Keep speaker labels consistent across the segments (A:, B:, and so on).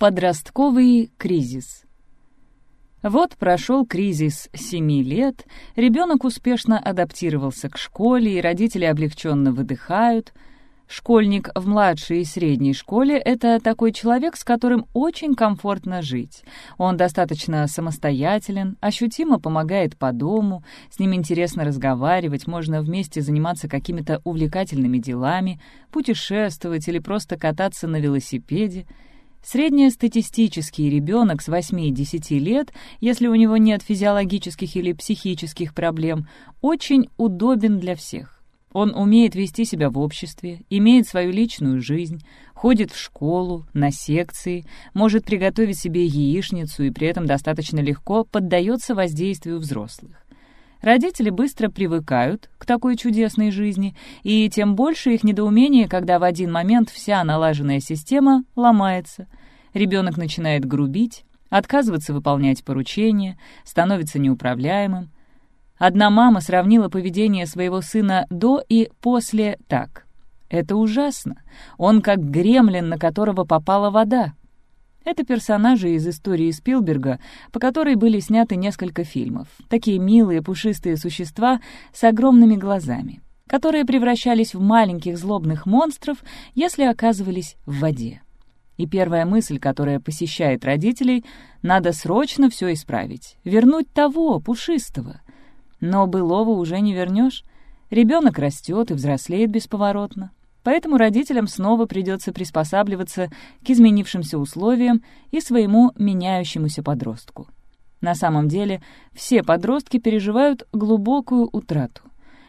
A: Подростковый кризис. Вот прошел кризис семи лет, ребенок успешно адаптировался к школе, и родители облегченно выдыхают. Школьник в младшей и средней школе — это такой человек, с которым очень комфортно жить. Он достаточно самостоятелен, ощутимо помогает по дому, с ним интересно разговаривать, можно вместе заниматься какими-то увлекательными делами, путешествовать или просто кататься на велосипеде — Среднестатистический ребенок с 8-10 лет, если у него нет физиологических или психических проблем, очень удобен для всех. Он умеет вести себя в обществе, имеет свою личную жизнь, ходит в школу, на секции, может приготовить себе яичницу и при этом достаточно легко поддается воздействию взрослых. Родители быстро привыкают к такой чудесной жизни, и тем больше их недоумение, когда в один момент вся налаженная система ломается. Ребенок начинает грубить, отказываться выполнять поручения, становится неуправляемым. Одна мама сравнила поведение своего сына до и после так. «Это ужасно. Он как гремлин, на которого попала вода. Это персонажи из истории Спилберга, по которой были сняты несколько фильмов. Такие милые пушистые существа с огромными глазами, которые превращались в маленьких злобных монстров, если оказывались в воде. И первая мысль, которая посещает родителей, надо срочно все исправить, вернуть того, пушистого. Но былого уже не вернешь. Ребенок растет и взрослеет бесповоротно. Поэтому родителям снова придется приспосабливаться к изменившимся условиям и своему меняющемуся подростку. На самом деле все подростки переживают глубокую утрату.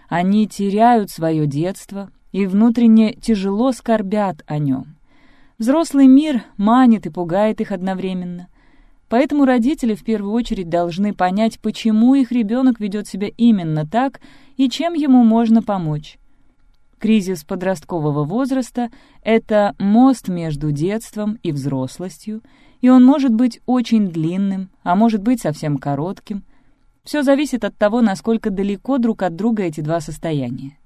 A: Они теряют свое детство и внутренне тяжело скорбят о нем. Взрослый мир манит и пугает их одновременно. Поэтому родители в первую очередь должны понять, почему их ребенок ведет себя именно так и чем ему можно помочь. Кризис подросткового возраста — это мост между детством и взрослостью, и он может быть очень длинным, а может быть совсем коротким. Все зависит от того, насколько далеко друг от друга эти два состояния.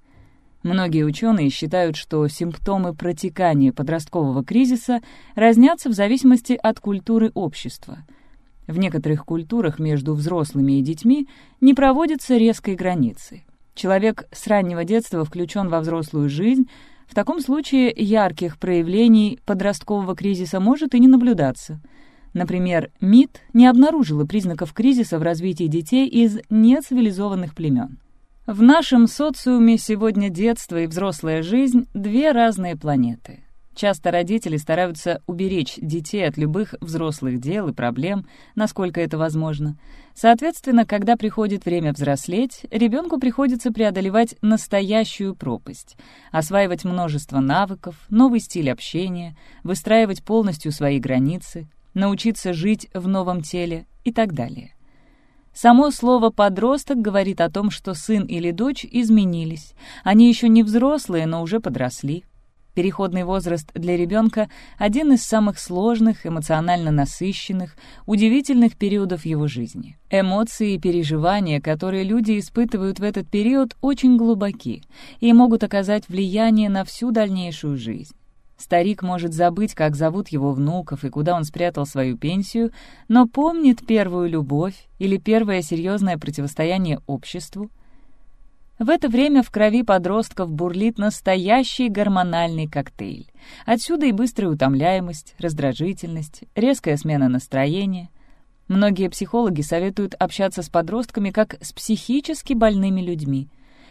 A: Многие ученые считают, что симптомы протекания подросткового кризиса разнятся в зависимости от культуры общества. В некоторых культурах между взрослыми и детьми не проводятся резкой границы — человек с раннего детства включен во взрослую жизнь, в таком случае ярких проявлений подросткового кризиса может и не наблюдаться. Например, МИД не обнаружила признаков кризиса в развитии детей из нецивилизованных племен. В нашем социуме сегодня детство и взрослая жизнь — две разные планеты. Часто родители стараются уберечь детей от любых взрослых дел и проблем, насколько это возможно. Соответственно, когда приходит время взрослеть, ребенку приходится преодолевать настоящую пропасть, осваивать множество навыков, новый стиль общения, выстраивать полностью свои границы, научиться жить в новом теле и так далее. Само слово «подросток» говорит о том, что сын или дочь изменились. Они еще не взрослые, но уже подросли. Переходный возраст для ребенка — один из самых сложных, эмоционально насыщенных, удивительных периодов его жизни. Эмоции и переживания, которые люди испытывают в этот период, очень глубоки и могут оказать влияние на всю дальнейшую жизнь. Старик может забыть, как зовут его внуков и куда он спрятал свою пенсию, но помнит первую любовь или первое серьезное противостояние обществу, в это время в крови подростков бурлит настоящий гормональный коктейль. Отсюда и быстрая утомляемость, раздражительность, резкая смена настроения. Многие психологи советуют общаться с подростками как с психически больными людьми.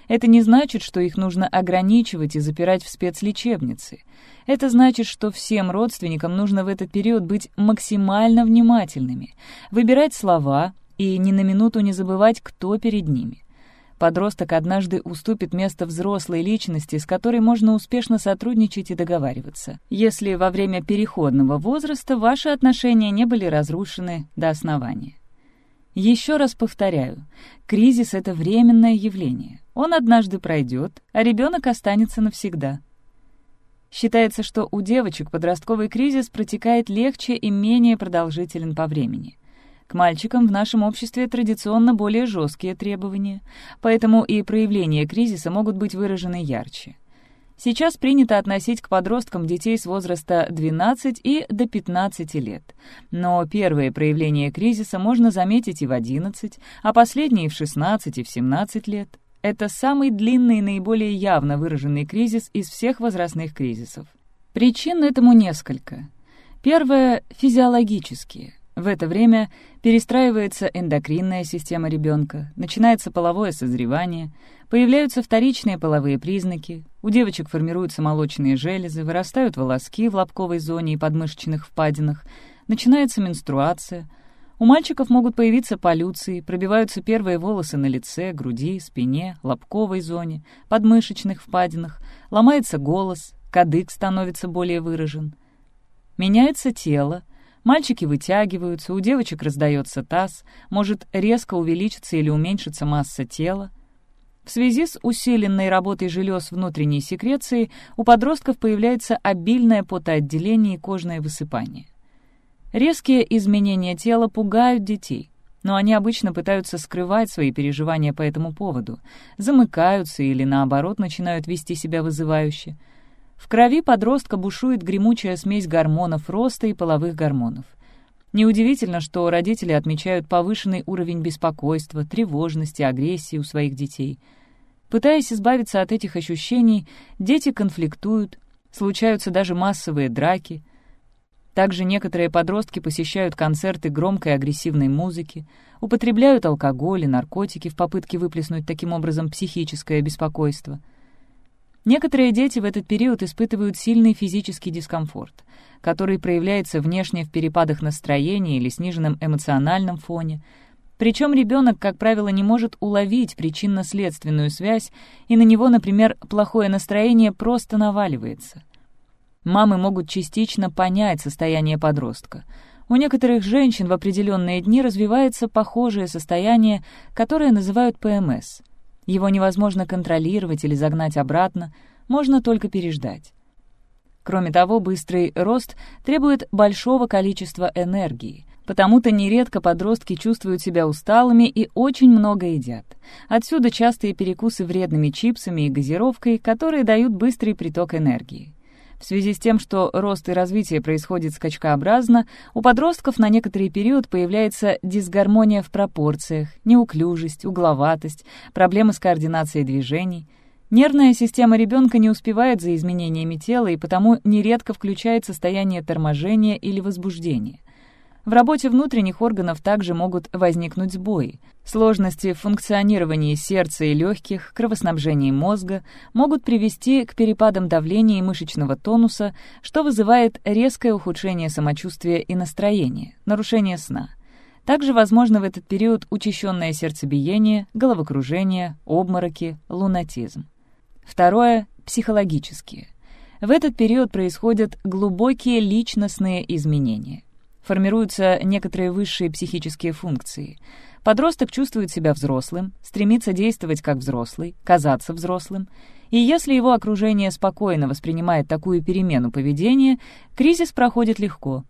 A: Это не значит, что их нужно ограничивать и запирать в спецлечебнице. Это значит, что всем родственникам нужно в этот период быть максимально внимательными, выбирать слова и ни на минуту не забывать, кто перед ними подросток однажды уступит место взрослой личности, с которой можно успешно сотрудничать и договариваться, если во время переходного возраста ваши отношения не были разрушены до основания. Еще раз повторяю, кризис — это временное явление. Он однажды пройдет, а ребенок останется навсегда. Считается, что у девочек подростковый кризис протекает легче и менее продолжителен по времени — к мальчикам в нашем обществе традиционно более жесткие требования, поэтому и проявления кризиса могут быть выражены ярче. Сейчас принято относить к подросткам детей с возраста 12 и до 15 лет. Но первые проявления кризиса можно заметить и в 11, а последние в 16 и в 17 лет. Это самый длинный и наиболее явно выраженный кризис из всех возрастных кризисов. Причин этому несколько. Первое — физиологические. В это время перестраивается эндокринная система ребенка, начинается половое созревание, появляются вторичные половые признаки, у девочек формируются молочные железы, вырастают волоски в лобковой зоне и подмышечных впадинах, начинается менструация. У мальчиков могут появиться полюции, пробиваются первые волосы на лице, груди, спине, лобковой зоне, подмышечных впадинах, ломается голос, кадык становится более выражен. Меняется тело, Мальчики вытягиваются, у девочек раздается таз, может резко увеличиться или уменьшиться масса тела. В связи с усиленной работой желез внутренней секреции у подростков появляется обильное потоотделение и кожное высыпание. Резкие изменения тела пугают детей, но они обычно пытаются скрывать свои переживания по этому поводу, замыкаются или, наоборот, начинают вести себя вызывающе — в крови подростка бушует гремучая смесь гормонов роста и половых гормонов. Неудивительно, что родители отмечают повышенный уровень беспокойства, тревожности, агрессии у своих детей. Пытаясь избавиться от этих ощущений, дети конфликтуют, случаются даже массовые драки. Также некоторые подростки посещают концерты громкой агрессивной музыки, употребляют алкоголь и наркотики в попытке выплеснуть таким образом психическое беспокойство — Некоторые дети в этот период испытывают сильный физический дискомфорт, который проявляется внешне в перепадах настроения или сниженном эмоциональном фоне. Причем ребенок, как правило, не может уловить причинно-следственную связь, и на него, например, плохое настроение просто наваливается. Мамы могут частично понять состояние подростка. У некоторых женщин в определенные дни развивается похожее состояние, которое называют ПМС — его невозможно контролировать или загнать обратно, можно только переждать. Кроме того, быстрый рост требует большого количества энергии, потому-то нередко подростки чувствуют себя усталыми и очень много едят. Отсюда частые перекусы вредными чипсами и газировкой, которые дают быстрый приток энергии. В связи с тем, что рост и развитие происходит скачкообразно, у подростков на некоторый период появляется дисгармония в пропорциях, неуклюжесть, угловатость, проблемы с координацией движений. Нервная система ребенка не успевает за изменениями тела и потому нередко включает состояние торможения или возбуждения. В работе внутренних органов также могут возникнуть сбои. Сложности в функционировании сердца и легких, кровоснабжении мозга могут привести к перепадам давления и мышечного тонуса, что вызывает резкое ухудшение самочувствия и настроения, нарушение сна. Также возможно в этот период учащенное сердцебиение, головокружение, обмороки, лунатизм. Второе — психологические. В этот период происходят глубокие личностные изменения формируются некоторые высшие психические функции. Подросток чувствует себя взрослым, стремится действовать как взрослый, казаться взрослым, и если его окружение спокойно воспринимает такую перемену поведения, кризис проходит легко.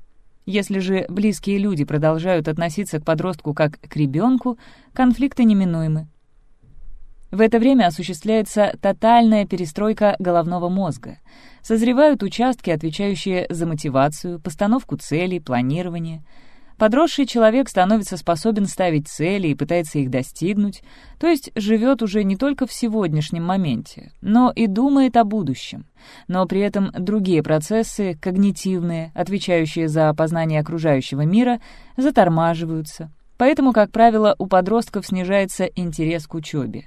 A: Если же близкие люди продолжают относиться к подростку как к ребенку, конфликты неминуемы. В это время осуществляется тотальная перестройка головного мозга. Созревают участки, отвечающие за мотивацию, постановку целей, планирование. Подросший человек становится способен ставить цели и пытается их достигнуть, то есть живет уже не только в сегодняшнем моменте, но и думает о будущем. Но при этом другие процессы, когнитивные, отвечающие за опознание окружающего мира, затормаживаются. Поэтому, как правило, у подростков снижается интерес к учебе.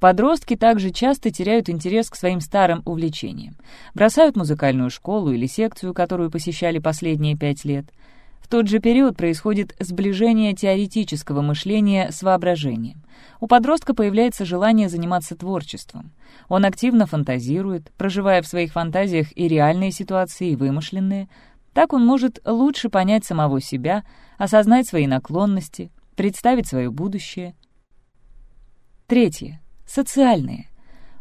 A: Подростки также часто теряют интерес к своим старым увлечениям, бросают музыкальную школу или секцию, которую посещали последние пять лет. В тот же период происходит сближение теоретического мышления с воображением. У подростка появляется желание заниматься творчеством. Он активно фантазирует, проживая в своих фантазиях и реальные ситуации, и вымышленные. Так он может лучше понять самого себя, осознать свои наклонности, представить свое будущее. Третье. Социальные.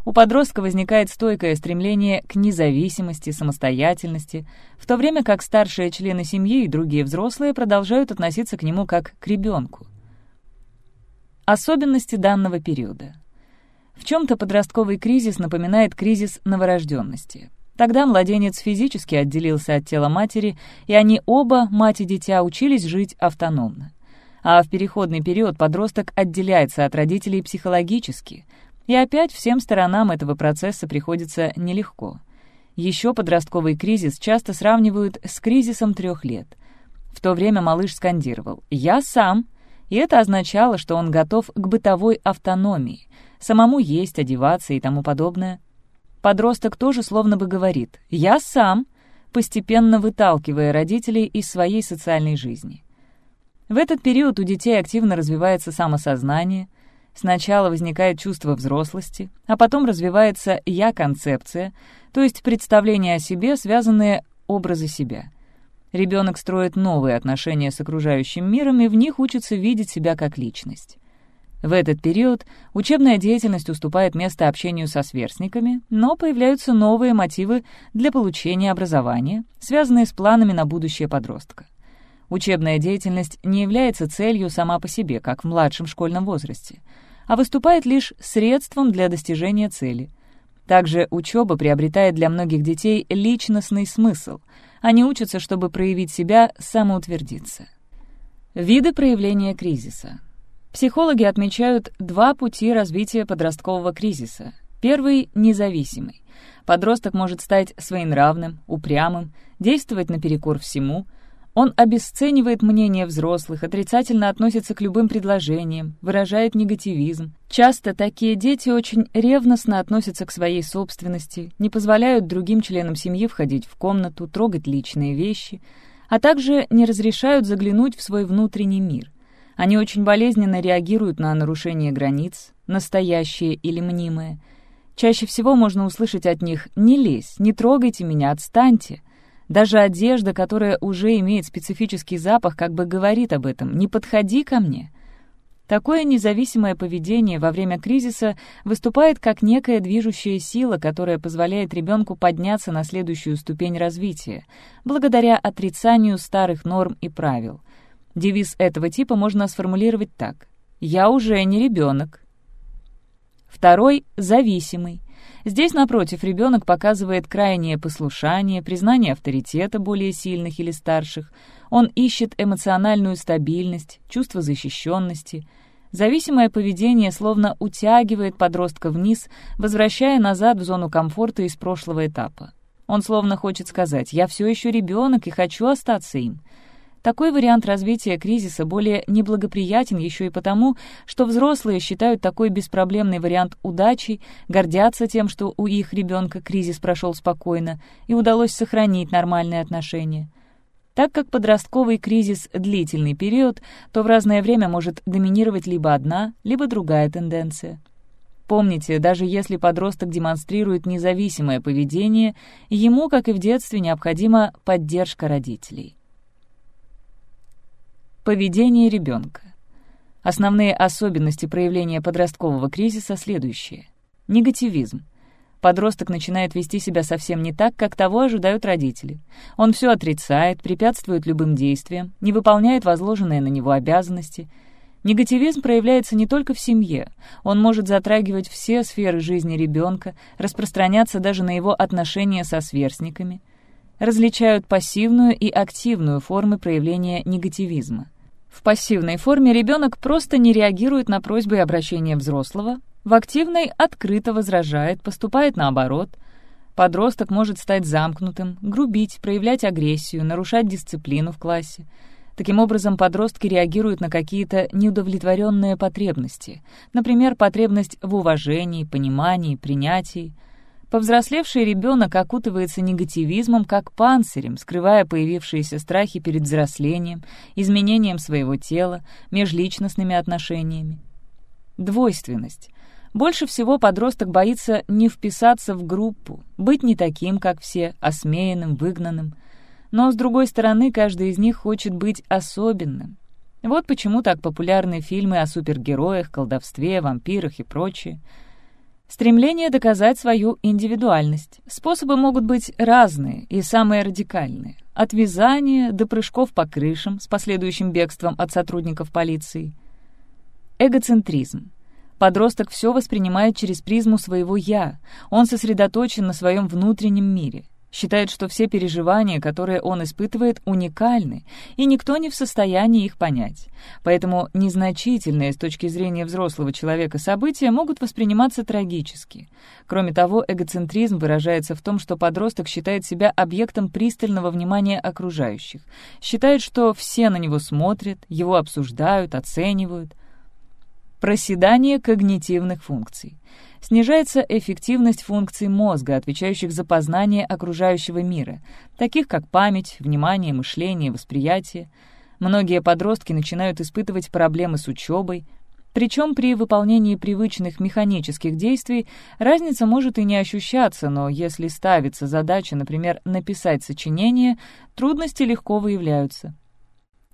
A: У подростка возникает стойкое стремление к независимости, самостоятельности, в то время как старшие члены семьи и другие взрослые продолжают относиться к нему как к ребенку. Особенности данного периода. В чем-то подростковый кризис напоминает кризис новорожденности. Тогда младенец физически отделился от тела матери, и они оба, мать и дитя, учились жить автономно. А в переходный период подросток отделяется от родителей психологически, и опять всем сторонам этого процесса приходится нелегко. Еще подростковый кризис часто сравнивают с кризисом трех лет. В то время малыш скандировал «Я сам», и это означало, что он готов к бытовой автономии, самому есть, одеваться и тому подобное. Подросток тоже словно бы говорит «я сам», постепенно выталкивая родителей из своей социальной жизни. В этот период у детей активно развивается самосознание, сначала возникает чувство взрослости, а потом развивается «я-концепция», то есть представление о себе, связанные образы себя. Ребенок строит новые отношения с окружающим миром и в них учится видеть себя как личность. В этот период учебная деятельность уступает место общению со сверстниками, но появляются новые мотивы для получения образования, связанные с планами на будущее подростка. Учебная деятельность не является целью сама по себе, как в младшем школьном возрасте, а выступает лишь средством для достижения цели. Также учеба приобретает для многих детей личностный смысл. Они учатся, чтобы проявить себя, самоутвердиться. Виды проявления кризиса — Психологи отмечают два пути развития подросткового кризиса. Первый — независимый. Подросток может стать своенравным, упрямым, действовать наперекор всему. Он обесценивает мнение взрослых, отрицательно относится к любым предложениям, выражает негативизм. Часто такие дети очень ревностно относятся к своей собственности, не позволяют другим членам семьи входить в комнату, трогать личные вещи, а также не разрешают заглянуть в свой внутренний мир. Они очень болезненно реагируют на нарушение границ, настоящие или мнимые. Чаще всего можно услышать от них «не лезь, не трогайте меня, отстаньте». Даже одежда, которая уже имеет специфический запах, как бы говорит об этом «не подходи ко мне». Такое независимое поведение во время кризиса выступает как некая движущая сила, которая позволяет ребенку подняться на следующую ступень развития, благодаря отрицанию старых норм и правил — Девиз этого типа можно сформулировать так. «Я уже не ребенок». Второй — зависимый. Здесь, напротив, ребенок показывает крайнее послушание, признание авторитета более сильных или старших. Он ищет эмоциональную стабильность, чувство защищенности. Зависимое поведение словно утягивает подростка вниз, возвращая назад в зону комфорта из прошлого этапа. Он словно хочет сказать «я все еще ребенок и хочу остаться им». Такой вариант развития кризиса более неблагоприятен еще и потому, что взрослые считают такой беспроблемный вариант удачей, гордятся тем, что у их ребенка кризис прошел спокойно и удалось сохранить нормальные отношения. Так как подростковый кризис — длительный период, то в разное время может доминировать либо одна, либо другая тенденция. Помните, даже если подросток демонстрирует независимое поведение, ему, как и в детстве, необходима поддержка родителей. Поведение ребенка. Основные особенности проявления подросткового кризиса следующие. Негативизм. Подросток начинает вести себя совсем не так, как того ожидают родители. Он все отрицает, препятствует любым действиям, не выполняет возложенные на него обязанности. Негативизм проявляется не только в семье. Он может затрагивать все сферы жизни ребенка, распространяться даже на его отношения со сверстниками. Различают пассивную и активную формы проявления негативизма. В пассивной форме ребенок просто не реагирует на просьбы и обращения взрослого, в активной открыто возражает, поступает наоборот. Подросток может стать замкнутым, грубить, проявлять агрессию, нарушать дисциплину в классе. Таким образом, подростки реагируют на какие-то неудовлетворенные потребности, например, потребность в уважении, понимании, принятии. Повзрослевший ребенок окутывается негативизмом как панцирем, скрывая появившиеся страхи перед взрослением, изменением своего тела, межличностными отношениями. Двойственность. Больше всего подросток боится не вписаться в группу, быть не таким, как все, осмеянным, выгнанным. Но, с другой стороны, каждый из них хочет быть особенным. Вот почему так популярны фильмы о супергероях, колдовстве, вампирах и прочее — Стремление доказать свою индивидуальность. Способы могут быть разные и самые радикальные. От вязания до прыжков по крышам с последующим бегством от сотрудников полиции. Эгоцентризм. Подросток все воспринимает через призму своего «я». Он сосредоточен на своем внутреннем мире. Считает, что все переживания, которые он испытывает, уникальны, и никто не в состоянии их понять. Поэтому незначительные с точки зрения взрослого человека события могут восприниматься трагически. Кроме того, эгоцентризм выражается в том, что подросток считает себя объектом пристального внимания окружающих, считает, что все на него смотрят, его обсуждают, оценивают. Проседание когнитивных функций снижается эффективность функций мозга, отвечающих за познание окружающего мира, таких как память, внимание, мышление, восприятие. Многие подростки начинают испытывать проблемы с учебой, причем при выполнении привычных механических действий разница может и не ощущаться, но если ставится задача, например, написать сочинение, трудности легко выявляются.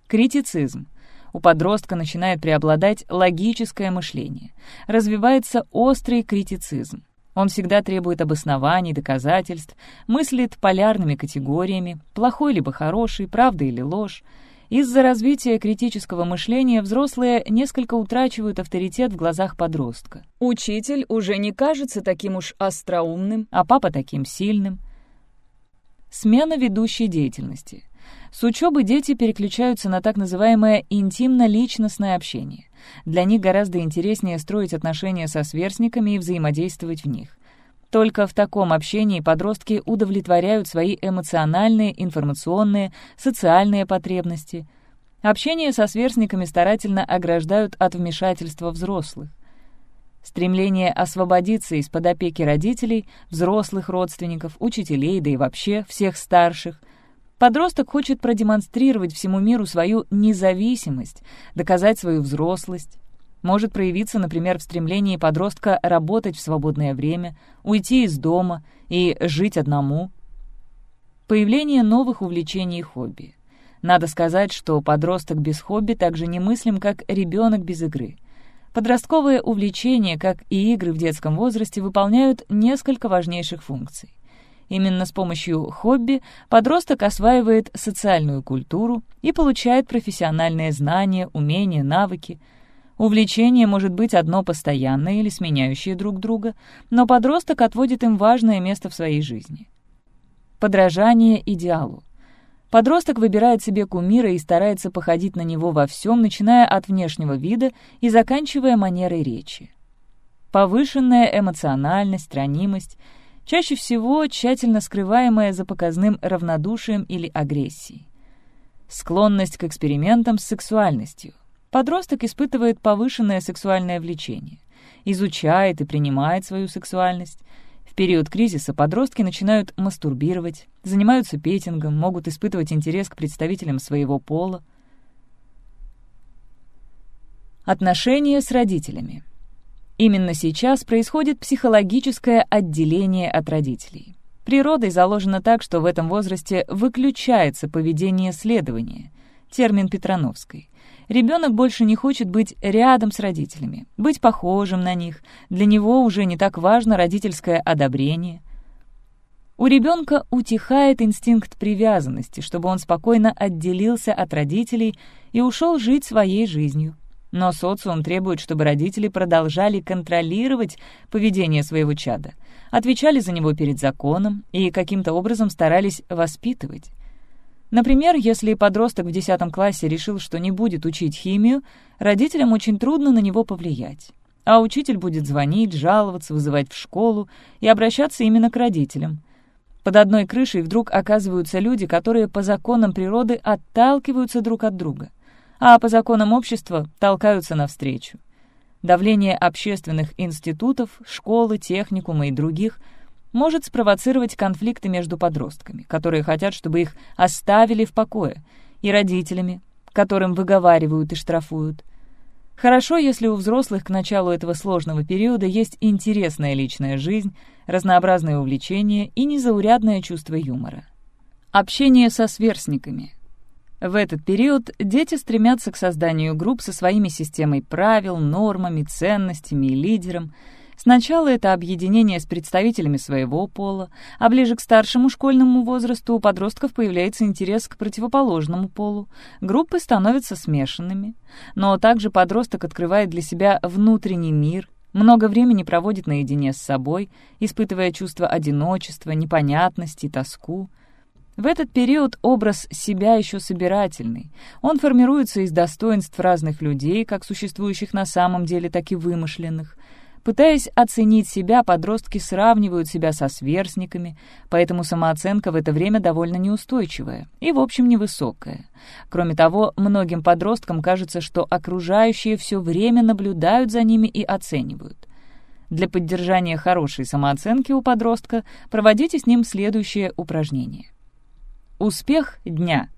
A: Критицизм — у подростка начинает преобладать логическое мышление. Развивается острый критицизм. Он всегда требует обоснований, доказательств, мыслит полярными категориями, плохой либо хороший, правда или ложь. Из-за развития критического мышления взрослые несколько утрачивают авторитет в глазах подростка. Учитель уже не кажется таким уж остроумным, а папа таким сильным. Смена ведущей деятельности. С учебы дети переключаются на так называемое интимно-личностное общение. Для них гораздо интереснее строить отношения со сверстниками и взаимодействовать в них. Только в таком общении подростки удовлетворяют свои эмоциональные, информационные, социальные потребности. Общение со сверстниками старательно ограждают от вмешательства взрослых. Стремление освободиться из-под опеки родителей, взрослых родственников, учителей, да и вообще всех старших, Подросток хочет продемонстрировать всему миру свою независимость, доказать свою взрослость. Может проявиться, например, в стремлении подростка работать в свободное время, уйти из дома и жить одному. Появление новых увлечений и хобби. Надо сказать, что подросток без хобби также немыслим, как ребенок без игры. Подростковые увлечения, как и игры в детском возрасте, выполняют несколько важнейших функций. Именно с помощью хобби подросток осваивает социальную культуру и получает профессиональные знания, умения, навыки. Увлечение может быть одно постоянное или сменяющее друг друга, но подросток отводит им важное место в своей жизни. Подражание идеалу. Подросток выбирает себе кумира и старается походить на него во всем, начиная от внешнего вида и заканчивая манерой речи. Повышенная эмоциональность, ранимость — чаще всего тщательно скрываемая за показным равнодушием или агрессией. Склонность к экспериментам с сексуальностью. Подросток испытывает повышенное сексуальное влечение, изучает и принимает свою сексуальность. В период кризиса подростки начинают мастурбировать, занимаются петингом, могут испытывать интерес к представителям своего пола. Отношения с родителями. Именно сейчас происходит психологическое отделение от родителей. Природой заложено так, что в этом возрасте выключается поведение следования, термин Петрановской. Ребенок больше не хочет быть рядом с родителями, быть похожим на них. Для него уже не так важно родительское одобрение. У ребенка утихает инстинкт привязанности, чтобы он спокойно отделился от родителей и ушел жить своей жизнью. Но социум требует, чтобы родители продолжали контролировать поведение своего чада, отвечали за него перед законом и каким-то образом старались воспитывать. Например, если подросток в 10 классе решил, что не будет учить химию, родителям очень трудно на него повлиять. А учитель будет звонить, жаловаться, вызывать в школу и обращаться именно к родителям. Под одной крышей вдруг оказываются люди, которые по законам природы отталкиваются друг от друга — а по законам общества толкаются навстречу. Давление общественных институтов, школы, техникума и других может спровоцировать конфликты между подростками, которые хотят, чтобы их оставили в покое, и родителями, которым выговаривают и штрафуют. Хорошо, если у взрослых к началу этого сложного периода есть интересная личная жизнь, разнообразные увлечения и незаурядное чувство юмора. Общение со сверстниками – в этот период дети стремятся к созданию групп со своими системой правил, нормами, ценностями и лидером. Сначала это объединение с представителями своего пола, а ближе к старшему школьному возрасту у подростков появляется интерес к противоположному полу. Группы становятся смешанными. Но также подросток открывает для себя внутренний мир, много времени проводит наедине с собой, испытывая чувство одиночества, непонятности, тоску. В этот период образ себя еще собирательный. Он формируется из достоинств разных людей, как существующих на самом деле, так и вымышленных. Пытаясь оценить себя, подростки сравнивают себя со сверстниками, поэтому самооценка в это время довольно неустойчивая и, в общем, невысокая. Кроме того, многим подросткам кажется, что окружающие все время наблюдают за ними и оценивают. Для поддержания хорошей самооценки у подростка проводите с ним следующее упражнение. Успех дня.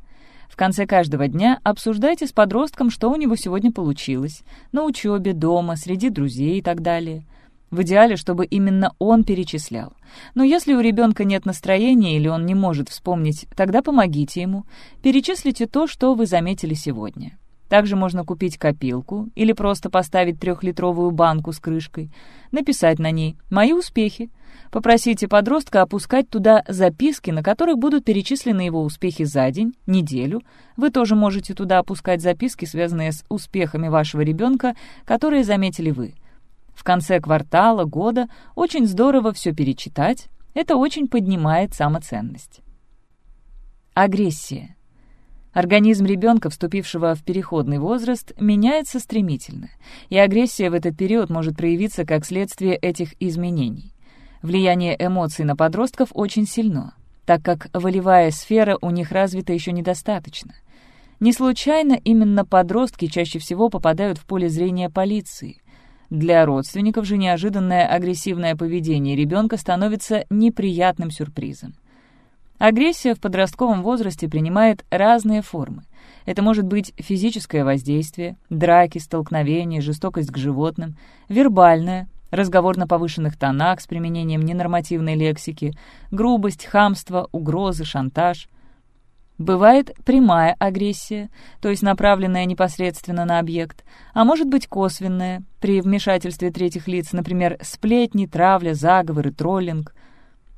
A: В конце каждого дня обсуждайте с подростком, что у него сегодня получилось, на учебе, дома, среди друзей и так далее. В идеале, чтобы именно он перечислял. Но если у ребенка нет настроения или он не может вспомнить, тогда помогите ему. Перечислите то, что вы заметили сегодня. Также можно купить копилку или просто поставить трехлитровую банку с крышкой, написать на ней «Мои успехи». Попросите подростка опускать туда записки, на которых будут перечислены его успехи за день, неделю. Вы тоже можете туда опускать записки, связанные с успехами вашего ребенка, которые заметили вы. В конце квартала, года очень здорово все перечитать. Это очень поднимает самоценность. Агрессия. Организм ребенка, вступившего в переходный возраст, меняется стремительно, и агрессия в этот период может проявиться как следствие этих изменений. Влияние эмоций на подростков очень сильно, так как волевая сфера у них развита еще недостаточно. Не случайно именно подростки чаще всего попадают в поле зрения полиции. Для родственников же неожиданное агрессивное поведение ребенка становится неприятным сюрпризом. Агрессия в подростковом возрасте принимает разные формы. Это может быть физическое воздействие, драки, столкновения, жестокость к животным, вербальное, разговор на повышенных тонах с применением ненормативной лексики, грубость, хамство, угрозы, шантаж. Бывает прямая агрессия, то есть направленная непосредственно на объект, а может быть косвенная, при вмешательстве третьих лиц, например, сплетни, травля, заговоры, троллинг.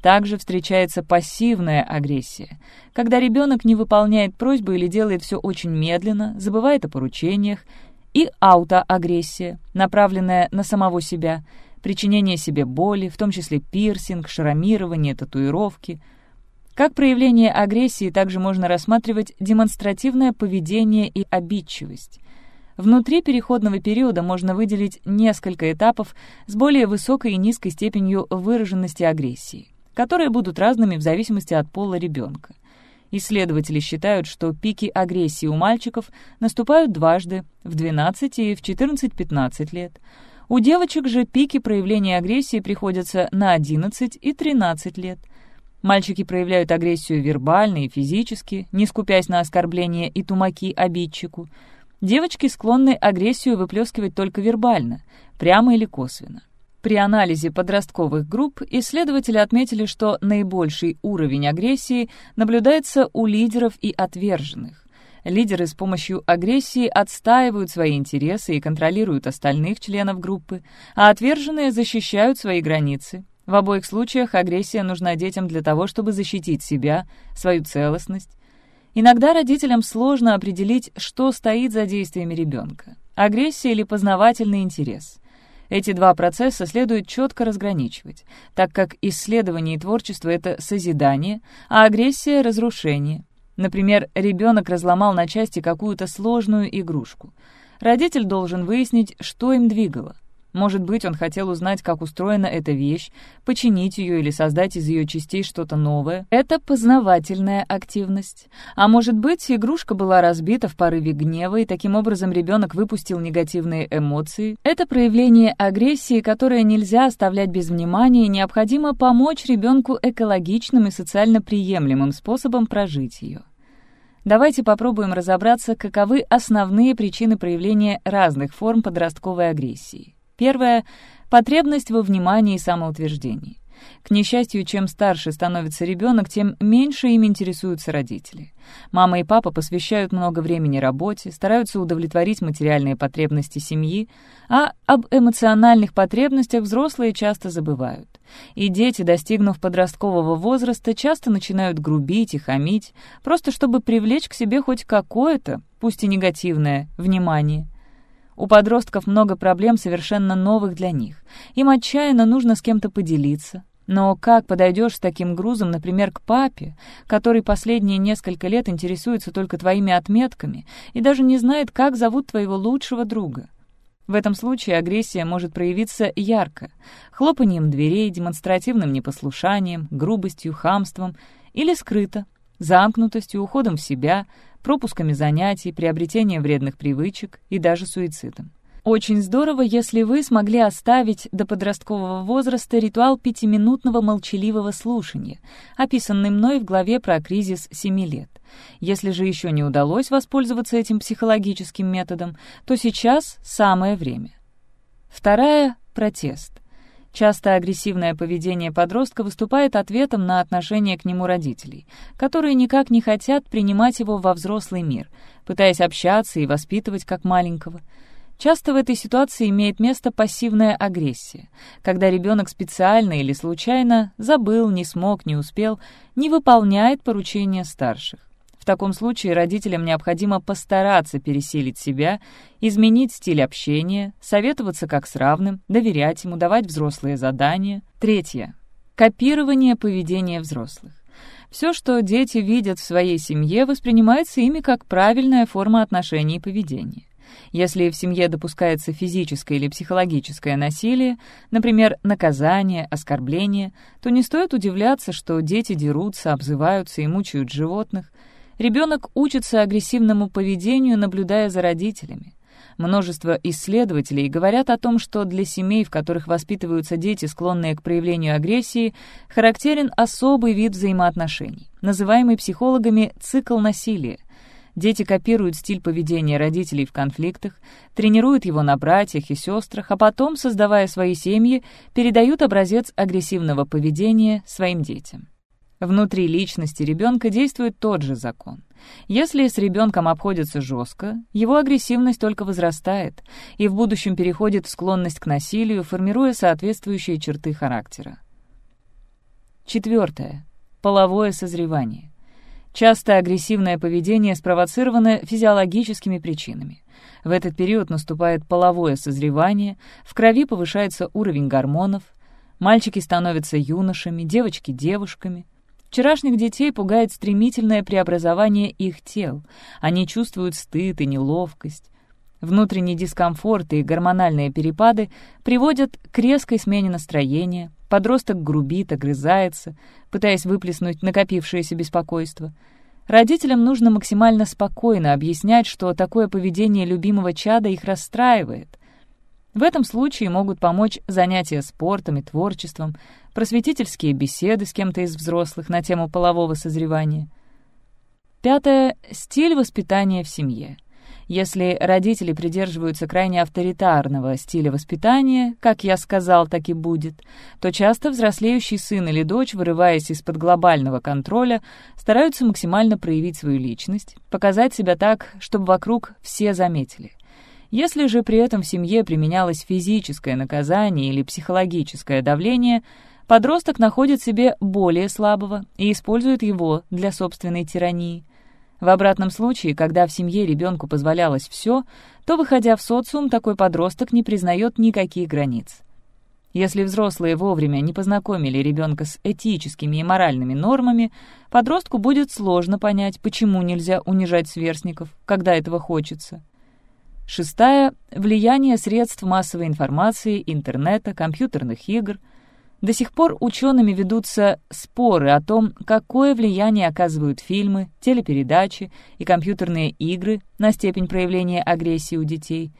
A: Также встречается пассивная агрессия, когда ребенок не выполняет просьбы или делает все очень медленно, забывает о поручениях, и аутоагрессия, направленная на самого себя, причинение себе боли, в том числе пирсинг, шрамирование, татуировки. Как проявление агрессии также можно рассматривать демонстративное поведение и обидчивость. Внутри переходного периода можно выделить несколько этапов с более высокой и низкой степенью выраженности агрессии которые будут разными в зависимости от пола ребенка. Исследователи считают, что пики агрессии у мальчиков наступают дважды, в 12 и в 14-15 лет. У девочек же пики проявления агрессии приходятся на 11 и 13 лет. Мальчики проявляют агрессию вербально и физически, не скупясь на оскорбления и тумаки обидчику. Девочки склонны агрессию выплескивать только вербально, прямо или косвенно. При анализе подростковых групп исследователи отметили, что наибольший уровень агрессии наблюдается у лидеров и отверженных. Лидеры с помощью агрессии отстаивают свои интересы и контролируют остальных членов группы, а отверженные защищают свои границы. В обоих случаях агрессия нужна детям для того, чтобы защитить себя, свою целостность. Иногда родителям сложно определить, что стоит за действиями ребенка — агрессия или познавательный интерес — эти два процесса следует четко разграничивать, так как исследование и творчество — это созидание, а агрессия — разрушение. Например, ребенок разломал на части какую-то сложную игрушку. Родитель должен выяснить, что им двигало. Может быть, он хотел узнать, как устроена эта вещь, починить ее или создать из ее частей что-то новое. Это познавательная активность. А может быть, игрушка была разбита в порыве гнева, и таким образом ребенок выпустил негативные эмоции. Это проявление агрессии, которое нельзя оставлять без внимания, и необходимо помочь ребенку экологичным и социально приемлемым способом прожить ее. Давайте попробуем разобраться, каковы основные причины проявления разных форм подростковой агрессии. Первое — потребность во внимании и самоутверждении. К несчастью, чем старше становится ребенок, тем меньше им интересуются родители. Мама и папа посвящают много времени работе, стараются удовлетворить материальные потребности семьи, а об эмоциональных потребностях взрослые часто забывают. И дети, достигнув подросткового возраста, часто начинают грубить и хамить, просто чтобы привлечь к себе хоть какое-то, пусть и негативное, внимание. У подростков много проблем совершенно новых для них. Им отчаянно нужно с кем-то поделиться. Но как подойдешь с таким грузом, например, к папе, который последние несколько лет интересуется только твоими отметками и даже не знает, как зовут твоего лучшего друга? В этом случае агрессия может проявиться ярко, хлопанием дверей, демонстративным непослушанием, грубостью, хамством или скрыто, замкнутостью, уходом в себя, пропусками занятий, приобретением вредных привычек и даже суицидом. Очень здорово, если вы смогли оставить до подросткового возраста ритуал пятиминутного молчаливого слушания, описанный мной в главе про кризис 7 лет. Если же еще не удалось воспользоваться этим психологическим методом, то сейчас самое время. Вторая — протест. Часто агрессивное поведение подростка выступает ответом на отношение к нему родителей, которые никак не хотят принимать его во взрослый мир, пытаясь общаться и воспитывать как маленького. Часто в этой ситуации имеет место пассивная агрессия, когда ребенок специально или случайно забыл, не смог, не успел, не выполняет поручения старших. В таком случае родителям необходимо постараться пересилить себя, изменить стиль общения, советоваться как с равным, доверять ему, давать взрослые задания. Третье. Копирование поведения взрослых. Все, что дети видят в своей семье, воспринимается ими как правильная форма отношений и поведения. Если в семье допускается физическое или психологическое насилие, например, наказание, оскорбление, то не стоит удивляться, что дети дерутся, обзываются и мучают животных. Ребенок учится агрессивному поведению, наблюдая за родителями. Множество исследователей говорят о том, что для семей, в которых воспитываются дети, склонные к проявлению агрессии, характерен особый вид взаимоотношений, называемый психологами «цикл насилия». Дети копируют стиль поведения родителей в конфликтах, тренируют его на братьях и сестрах, а потом, создавая свои семьи, передают образец агрессивного поведения своим детям. Внутри личности ребенка действует тот же закон. Если с ребенком обходится жестко, его агрессивность только возрастает и в будущем переходит в склонность к насилию, формируя соответствующие черты характера. Четвертое. Половое созревание. Часто агрессивное поведение спровоцировано физиологическими причинами. В этот период наступает половое созревание, в крови повышается уровень гормонов, мальчики становятся юношами, девочки — девушками — Вчерашних детей пугает стремительное преобразование их тел. Они чувствуют стыд и неловкость. Внутренний дискомфорт и гормональные перепады приводят к резкой смене настроения, подросток грубит, огрызается, пытаясь выплеснуть накопившееся беспокойство. Родителям нужно максимально спокойно объяснять, что такое поведение любимого чада их расстраивает. В этом случае могут помочь занятия спортом и творчеством, просветительские беседы с кем-то из взрослых на тему полового созревания. Пятое — стиль воспитания в семье. Если родители придерживаются крайне авторитарного стиля воспитания, как я сказал, так и будет, то часто взрослеющий сын или дочь, вырываясь из-под глобального контроля, стараются максимально проявить свою личность, показать себя так, чтобы вокруг все заметили. Если же при этом в семье применялось физическое наказание или психологическое давление — подросток находит себе более слабого и использует его для собственной тирании. В обратном случае, когда в семье ребенку позволялось все, то, выходя в социум, такой подросток не признает никаких границ. Если взрослые вовремя не познакомили ребенка с этическими и моральными нормами, подростку будет сложно понять, почему нельзя унижать сверстников, когда этого хочется. Шестая — влияние средств массовой информации, интернета, компьютерных игр — до сих пор учеными ведутся споры о том, какое влияние оказывают фильмы, телепередачи и компьютерные игры на степень проявления агрессии у детей.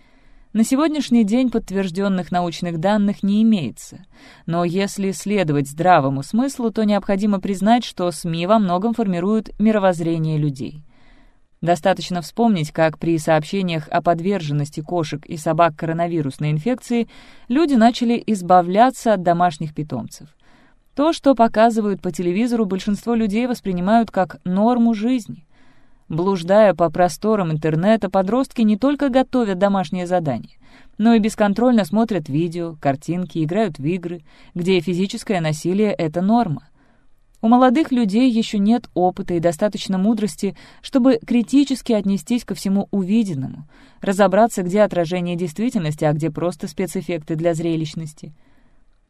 A: На сегодняшний день подтвержденных научных данных не имеется, но если следовать здравому смыслу, то необходимо признать, что СМИ во многом формируют мировоззрение людей — Достаточно вспомнить, как при сообщениях о подверженности кошек и собак коронавирусной инфекции люди начали избавляться от домашних питомцев. То, что показывают по телевизору, большинство людей воспринимают как норму жизни. Блуждая по просторам интернета, подростки не только готовят домашние задания, но и бесконтрольно смотрят видео, картинки, играют в игры, где физическое насилие — это норма. У молодых людей еще нет опыта и достаточно мудрости, чтобы критически отнестись ко всему увиденному, разобраться, где отражение действительности, а где просто спецэффекты для зрелищности.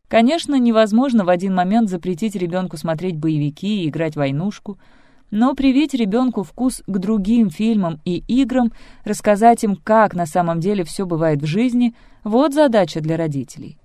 A: Конечно, невозможно в один момент запретить ребенку смотреть боевики и играть войнушку, но привить ребенку вкус к другим фильмам и играм, рассказать им, как на самом деле все бывает в жизни — вот задача для родителей.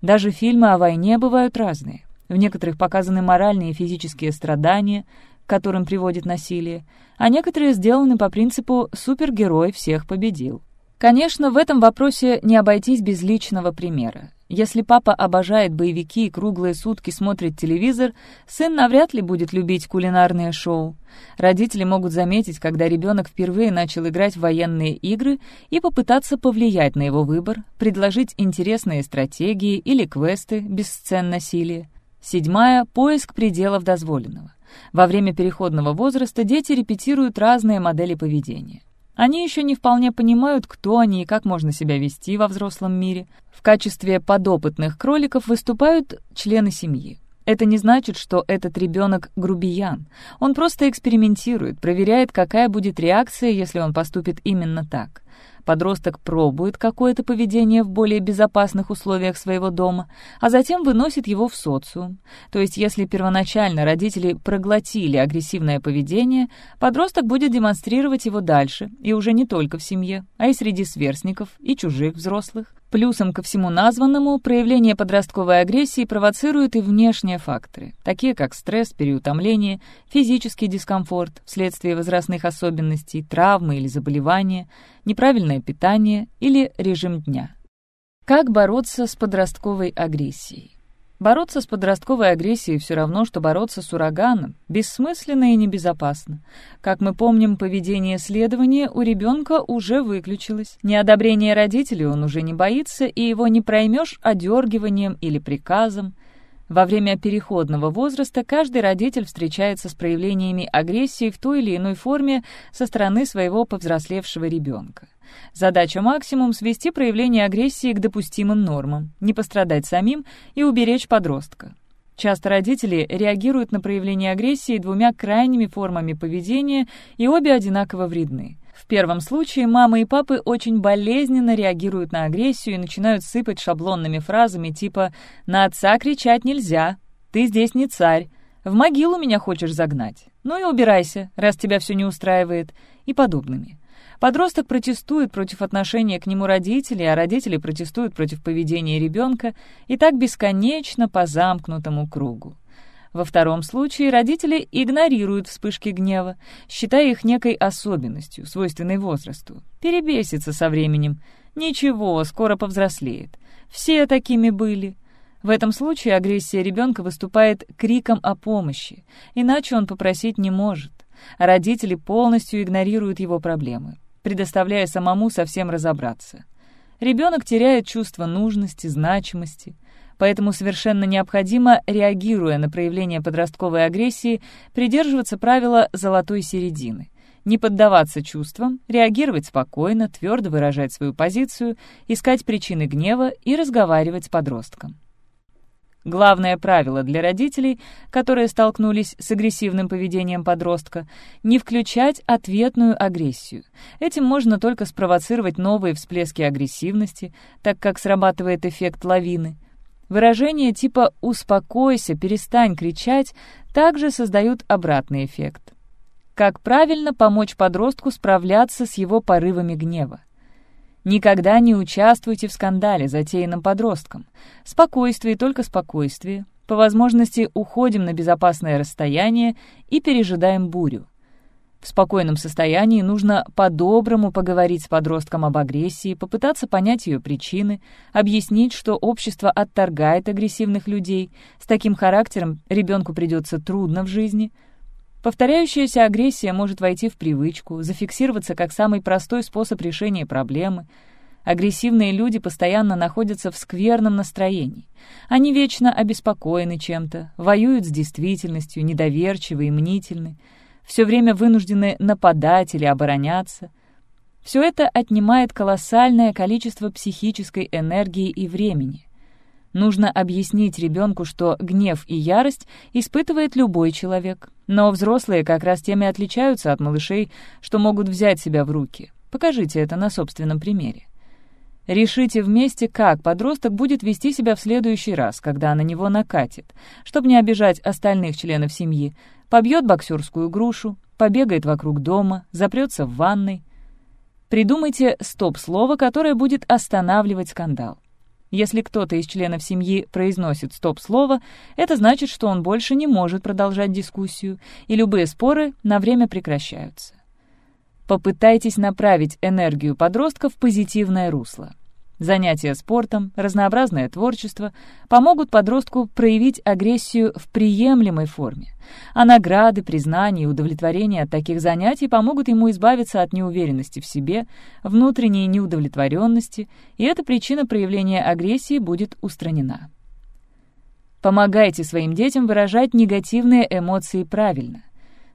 A: Даже фильмы о войне бывают разные. В некоторых показаны моральные и физические страдания, к которым приводит насилие, а некоторые сделаны по принципу «супергерой всех победил». Конечно, в этом вопросе не обойтись без личного примера. Если папа обожает боевики и круглые сутки смотрит телевизор, сын навряд ли будет любить кулинарные шоу. Родители могут заметить, когда ребенок впервые начал играть в военные игры и попытаться повлиять на его выбор, предложить интересные стратегии или квесты без сцен насилия. Седьмая — поиск пределов дозволенного. Во время переходного возраста дети репетируют разные модели поведения. Они еще не вполне понимают, кто они и как можно себя вести во взрослом мире. В качестве подопытных кроликов выступают члены семьи. Это не значит, что этот ребенок грубиян. Он просто экспериментирует, проверяет, какая будет реакция, если он поступит именно так. Подросток пробует какое-то поведение в более безопасных условиях своего дома, а затем выносит его в социум. То есть, если первоначально родители проглотили агрессивное поведение, подросток будет демонстрировать его дальше, и уже не только в семье, а и среди сверстников и чужих взрослых. Плюсом ко всему названному проявление подростковой агрессии провоцируют и внешние факторы, такие как стресс, переутомление, физический дискомфорт вследствие возрастных особенностей, травмы или заболевания, неправильное питание или режим дня. Как бороться с подростковой агрессией? Бороться с подростковой агрессией все равно, что бороться с ураганом, бессмысленно и небезопасно. Как мы помним, поведение следования у ребенка уже выключилось. Неодобрение родителей он уже не боится, и его не проймешь одергиванием или приказом. Во время переходного возраста каждый родитель встречается с проявлениями агрессии в той или иной форме со стороны своего повзрослевшего ребенка. Задача максимум — свести проявление агрессии к допустимым нормам, не пострадать самим и уберечь подростка. Часто родители реагируют на проявление агрессии двумя крайними формами поведения, и обе одинаково вредны. В первом случае мамы и папы очень болезненно реагируют на агрессию и начинают сыпать шаблонными фразами типа «на отца кричать нельзя», «ты здесь не царь», «в могилу меня хочешь загнать», «ну и убирайся, раз тебя все не устраивает» и подобными. Подросток протестует против отношения к нему родителей, а родители протестуют против поведения ребенка, и так бесконечно по замкнутому кругу. Во втором случае родители игнорируют вспышки гнева, считая их некой особенностью, свойственной возрасту. Перебесится со временем. Ничего, скоро повзрослеет. Все такими были. В этом случае агрессия ребенка выступает криком о помощи, иначе он попросить не может. Родители полностью игнорируют его проблемы предоставляя самому совсем разобраться. Ребенок теряет чувство нужности, значимости, поэтому совершенно необходимо, реагируя на проявление подростковой агрессии, придерживаться правила золотой середины — не поддаваться чувствам, реагировать спокойно, твердо выражать свою позицию, искать причины гнева и разговаривать с подростком. Главное правило для родителей, которые столкнулись с агрессивным поведением подростка — не включать ответную агрессию. Этим можно только спровоцировать новые всплески агрессивности, так как срабатывает эффект лавины. Выражения типа «успокойся», «перестань кричать» также создают обратный эффект. Как правильно помочь подростку справляться с его порывами гнева? Никогда не участвуйте в скандале, затеянном подростком. Спокойствие, только спокойствие. По возможности уходим на безопасное расстояние и пережидаем бурю. В спокойном состоянии нужно по-доброму поговорить с подростком об агрессии, попытаться понять ее причины, объяснить, что общество отторгает агрессивных людей, с таким характером ребенку придется трудно в жизни — Повторяющаяся агрессия может войти в привычку, зафиксироваться как самый простой способ решения проблемы. Агрессивные люди постоянно находятся в скверном настроении. Они вечно обеспокоены чем-то, воюют с действительностью, недоверчивы и мнительны, все время вынуждены нападать или обороняться. Все это отнимает колоссальное количество психической энергии и времени. Нужно объяснить ребенку, что гнев и ярость испытывает любой человек. Но взрослые как раз тем и отличаются от малышей, что могут взять себя в руки. Покажите это на собственном примере. Решите вместе, как подросток будет вести себя в следующий раз, когда на него накатит, чтобы не обижать остальных членов семьи, побьет боксерскую грушу, побегает вокруг дома, запрется в ванной. Придумайте стоп-слово, которое будет останавливать скандал. Если кто-то из членов семьи произносит стоп-слово, это значит, что он больше не может продолжать дискуссию, и любые споры на время прекращаются. Попытайтесь направить энергию подростка в позитивное русло. Занятия спортом, разнообразное творчество помогут подростку проявить агрессию в приемлемой форме, а награды, признания и удовлетворение от таких занятий помогут ему избавиться от неуверенности в себе, внутренней неудовлетворенности, и эта причина проявления агрессии будет устранена. Помогайте своим детям выражать негативные эмоции правильно.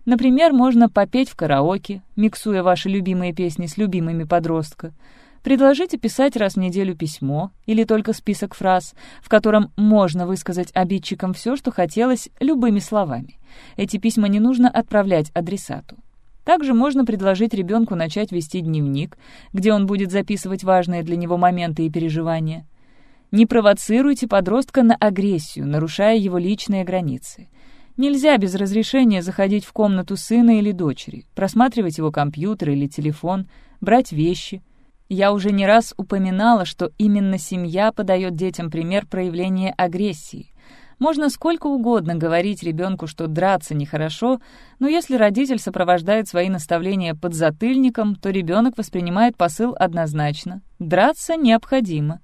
A: Например, можно попеть в караоке, миксуя ваши любимые песни с любимыми подростка. Предложите писать раз в неделю письмо или только список фраз, в котором можно высказать обидчикам все, что хотелось, любыми словами. Эти письма не нужно отправлять адресату. Также можно предложить ребенку начать вести дневник, где он будет записывать важные для него моменты и переживания. Не провоцируйте подростка на агрессию, нарушая его личные границы. Нельзя без разрешения заходить в комнату сына или дочери, просматривать его компьютер или телефон, брать вещи. Я уже не раз упоминала, что именно семья подает детям пример проявления агрессии. Можно сколько угодно говорить ребенку, что драться нехорошо, но если родитель сопровождает свои наставления под затыльником, то ребенок воспринимает посыл однозначно. Драться необходимо.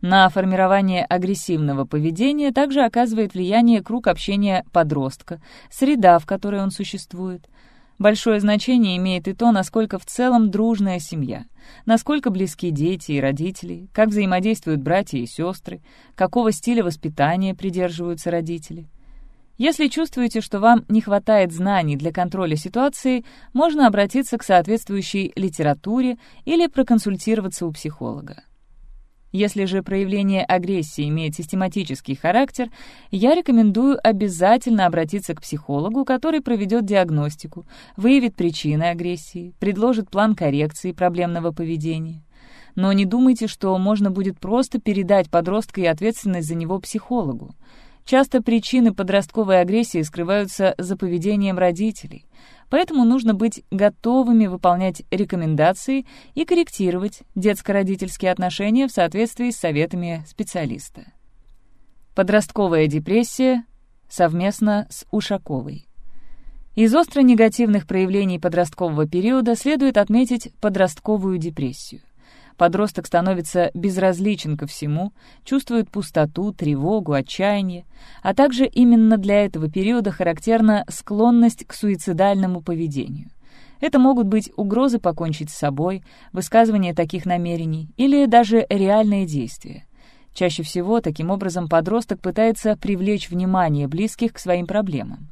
A: На формирование агрессивного поведения также оказывает влияние круг общения подростка, среда, в которой он существует. Большое значение имеет и то, насколько в целом дружная семья, насколько близки дети и родители, как взаимодействуют братья и сестры, какого стиля воспитания придерживаются родители. Если чувствуете, что вам не хватает знаний для контроля ситуации, можно обратиться к соответствующей литературе или проконсультироваться у психолога. Если же проявление агрессии имеет систематический характер, я рекомендую обязательно обратиться к психологу, который проведет диагностику, выявит причины агрессии, предложит план коррекции проблемного поведения. Но не думайте, что можно будет просто передать подростка и ответственность за него психологу. Часто причины подростковой агрессии скрываются за поведением родителей. Поэтому нужно быть готовыми выполнять рекомендации и корректировать детско-родительские отношения в соответствии с советами специалиста. Подростковая депрессия совместно с Ушаковой. Из остро негативных проявлений подросткового периода следует отметить подростковую депрессию. Подросток становится безразличен ко всему, чувствует пустоту, тревогу, отчаяние, а также именно для этого периода характерна склонность к суицидальному поведению. Это могут быть угрозы покончить с собой, высказывание таких намерений или даже реальные действия. Чаще всего таким образом подросток пытается привлечь внимание близких к своим проблемам.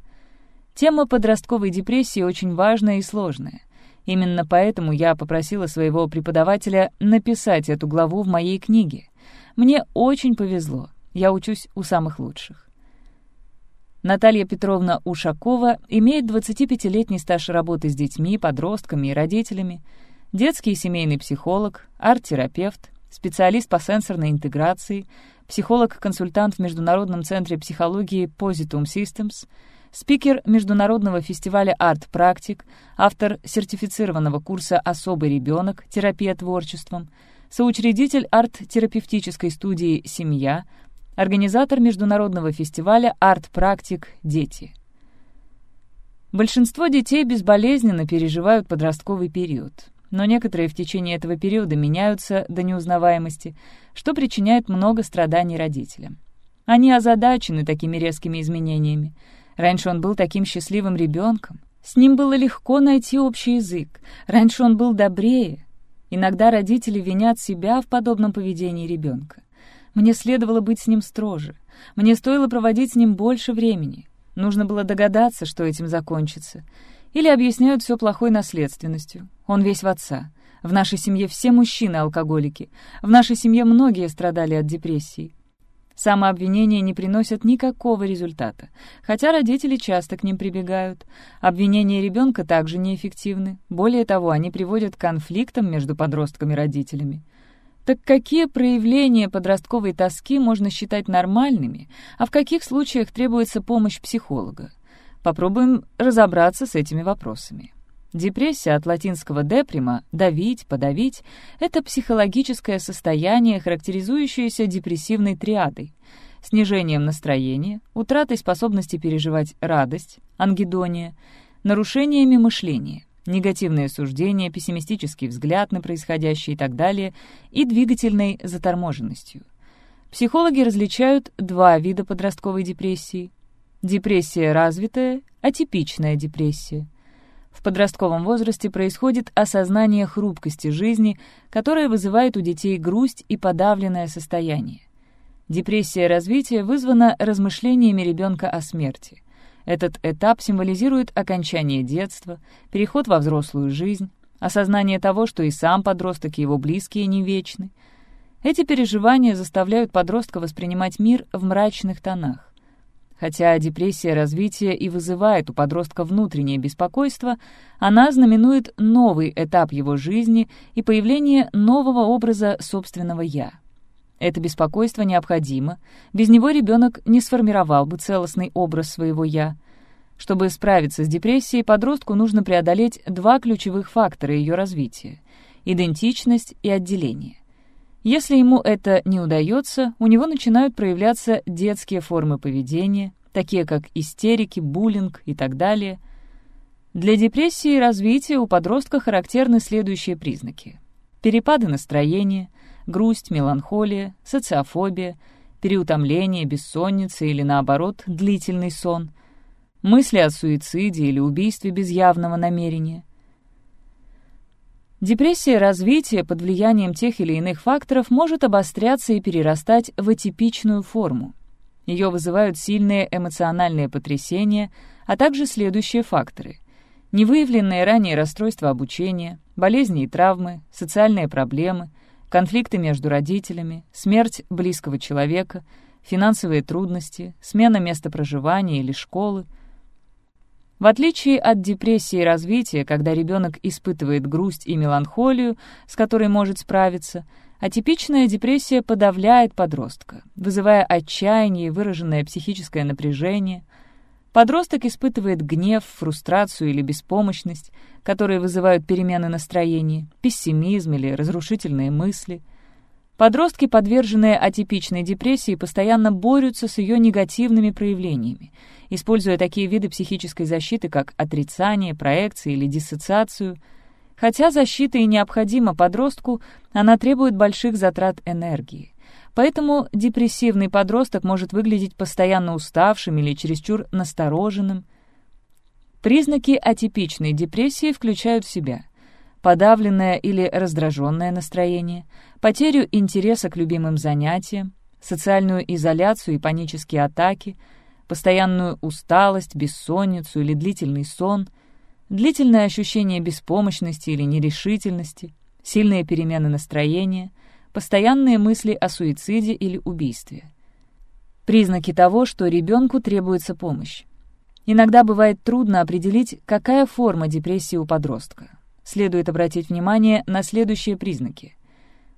A: Тема подростковой депрессии очень важная и сложная. Именно поэтому я попросила своего преподавателя написать эту главу в моей книге. Мне очень повезло, я учусь у самых лучших. Наталья Петровна Ушакова имеет 25-летний стаж работы с детьми, подростками и родителями, детский и семейный психолог, арт-терапевт, специалист по сенсорной интеграции, психолог-консультант в Международном центре психологии Positum Systems — спикер Международного фестиваля «Арт-практик», автор сертифицированного курса «Особый ребенок. Терапия творчеством», соучредитель арт-терапевтической студии «Семья», организатор Международного фестиваля «Арт-практик. Дети». Большинство детей безболезненно переживают подростковый период, но некоторые в течение этого периода меняются до неузнаваемости, что причиняет много страданий родителям. Они озадачены такими резкими изменениями — Раньше он был таким счастливым ребенком. С ним было легко найти общий язык. Раньше он был добрее. Иногда родители винят себя в подобном поведении ребенка. Мне следовало быть с ним строже. Мне стоило проводить с ним больше времени. Нужно было догадаться, что этим закончится. Или объясняют все плохой наследственностью. Он весь в отца. В нашей семье все мужчины алкоголики. В нашей семье многие страдали от депрессии. Самообвинения не приносят никакого результата, хотя родители часто к ним прибегают. Обвинения ребенка также неэффективны. Более того, они приводят к конфликтам между подростками и родителями. Так какие проявления подростковой тоски можно считать нормальными, а в каких случаях требуется помощь психолога? Попробуем разобраться с этими вопросами. Депрессия от латинского «деприма» — «давить», «подавить» — это психологическое состояние, характеризующееся депрессивной триадой, снижением настроения, утратой способности переживать радость, ангидония, нарушениями мышления, негативное суждение, пессимистический взгляд на происходящее и так далее, и двигательной заторможенностью. Психологи различают два вида подростковой депрессии. Депрессия развитая, атипичная депрессия — в подростковом возрасте происходит осознание хрупкости жизни, которое вызывает у детей грусть и подавленное состояние. Депрессия развития вызвана размышлениями ребенка о смерти. Этот этап символизирует окончание детства, переход во взрослую жизнь, осознание того, что и сам подросток, и его близкие не вечны. Эти переживания заставляют подростка воспринимать мир в мрачных тонах. Хотя депрессия развития и вызывает у подростка внутреннее беспокойство, она знаменует новый этап его жизни и появление нового образа собственного «я». Это беспокойство необходимо, без него ребенок не сформировал бы целостный образ своего «я». Чтобы справиться с депрессией, подростку нужно преодолеть два ключевых фактора ее развития — идентичность и отделение. Если ему это не удается, у него начинают проявляться детские формы поведения, такие как истерики, буллинг и так далее. Для депрессии и развития у подростка характерны следующие признаки. Перепады настроения, грусть, меланхолия, социофобия, переутомление, бессонница или, наоборот, длительный сон, мысли о суициде или убийстве без явного намерения, Депрессия развития под влиянием тех или иных факторов может обостряться и перерастать в атипичную форму. Ее вызывают сильные эмоциональные потрясения, а также следующие факторы. Невыявленные ранее расстройства обучения, болезни и травмы, социальные проблемы, конфликты между родителями, смерть близкого человека, финансовые трудности, смена места проживания или школы — в отличие от депрессии развития, когда ребенок испытывает грусть и меланхолию, с которой может справиться, атипичная депрессия подавляет подростка, вызывая отчаяние и выраженное психическое напряжение. Подросток испытывает гнев, фрустрацию или беспомощность, которые вызывают перемены настроения, пессимизм или разрушительные мысли — Подростки, подверженные атипичной депрессии, постоянно борются с ее негативными проявлениями, используя такие виды психической защиты, как отрицание, проекция или диссоциацию. Хотя защита и необходима подростку, она требует больших затрат энергии. Поэтому депрессивный подросток может выглядеть постоянно уставшим или чересчур настороженным. Признаки атипичной депрессии включают в себя подавленное или раздраженное настроение, потерю интереса к любимым занятиям, социальную изоляцию и панические атаки, постоянную усталость, бессонницу или длительный сон, длительное ощущение беспомощности или нерешительности, сильные перемены настроения, постоянные мысли о суициде или убийстве. Признаки того, что ребенку требуется помощь. Иногда бывает трудно определить, какая форма депрессии у подростка следует обратить внимание на следующие признаки.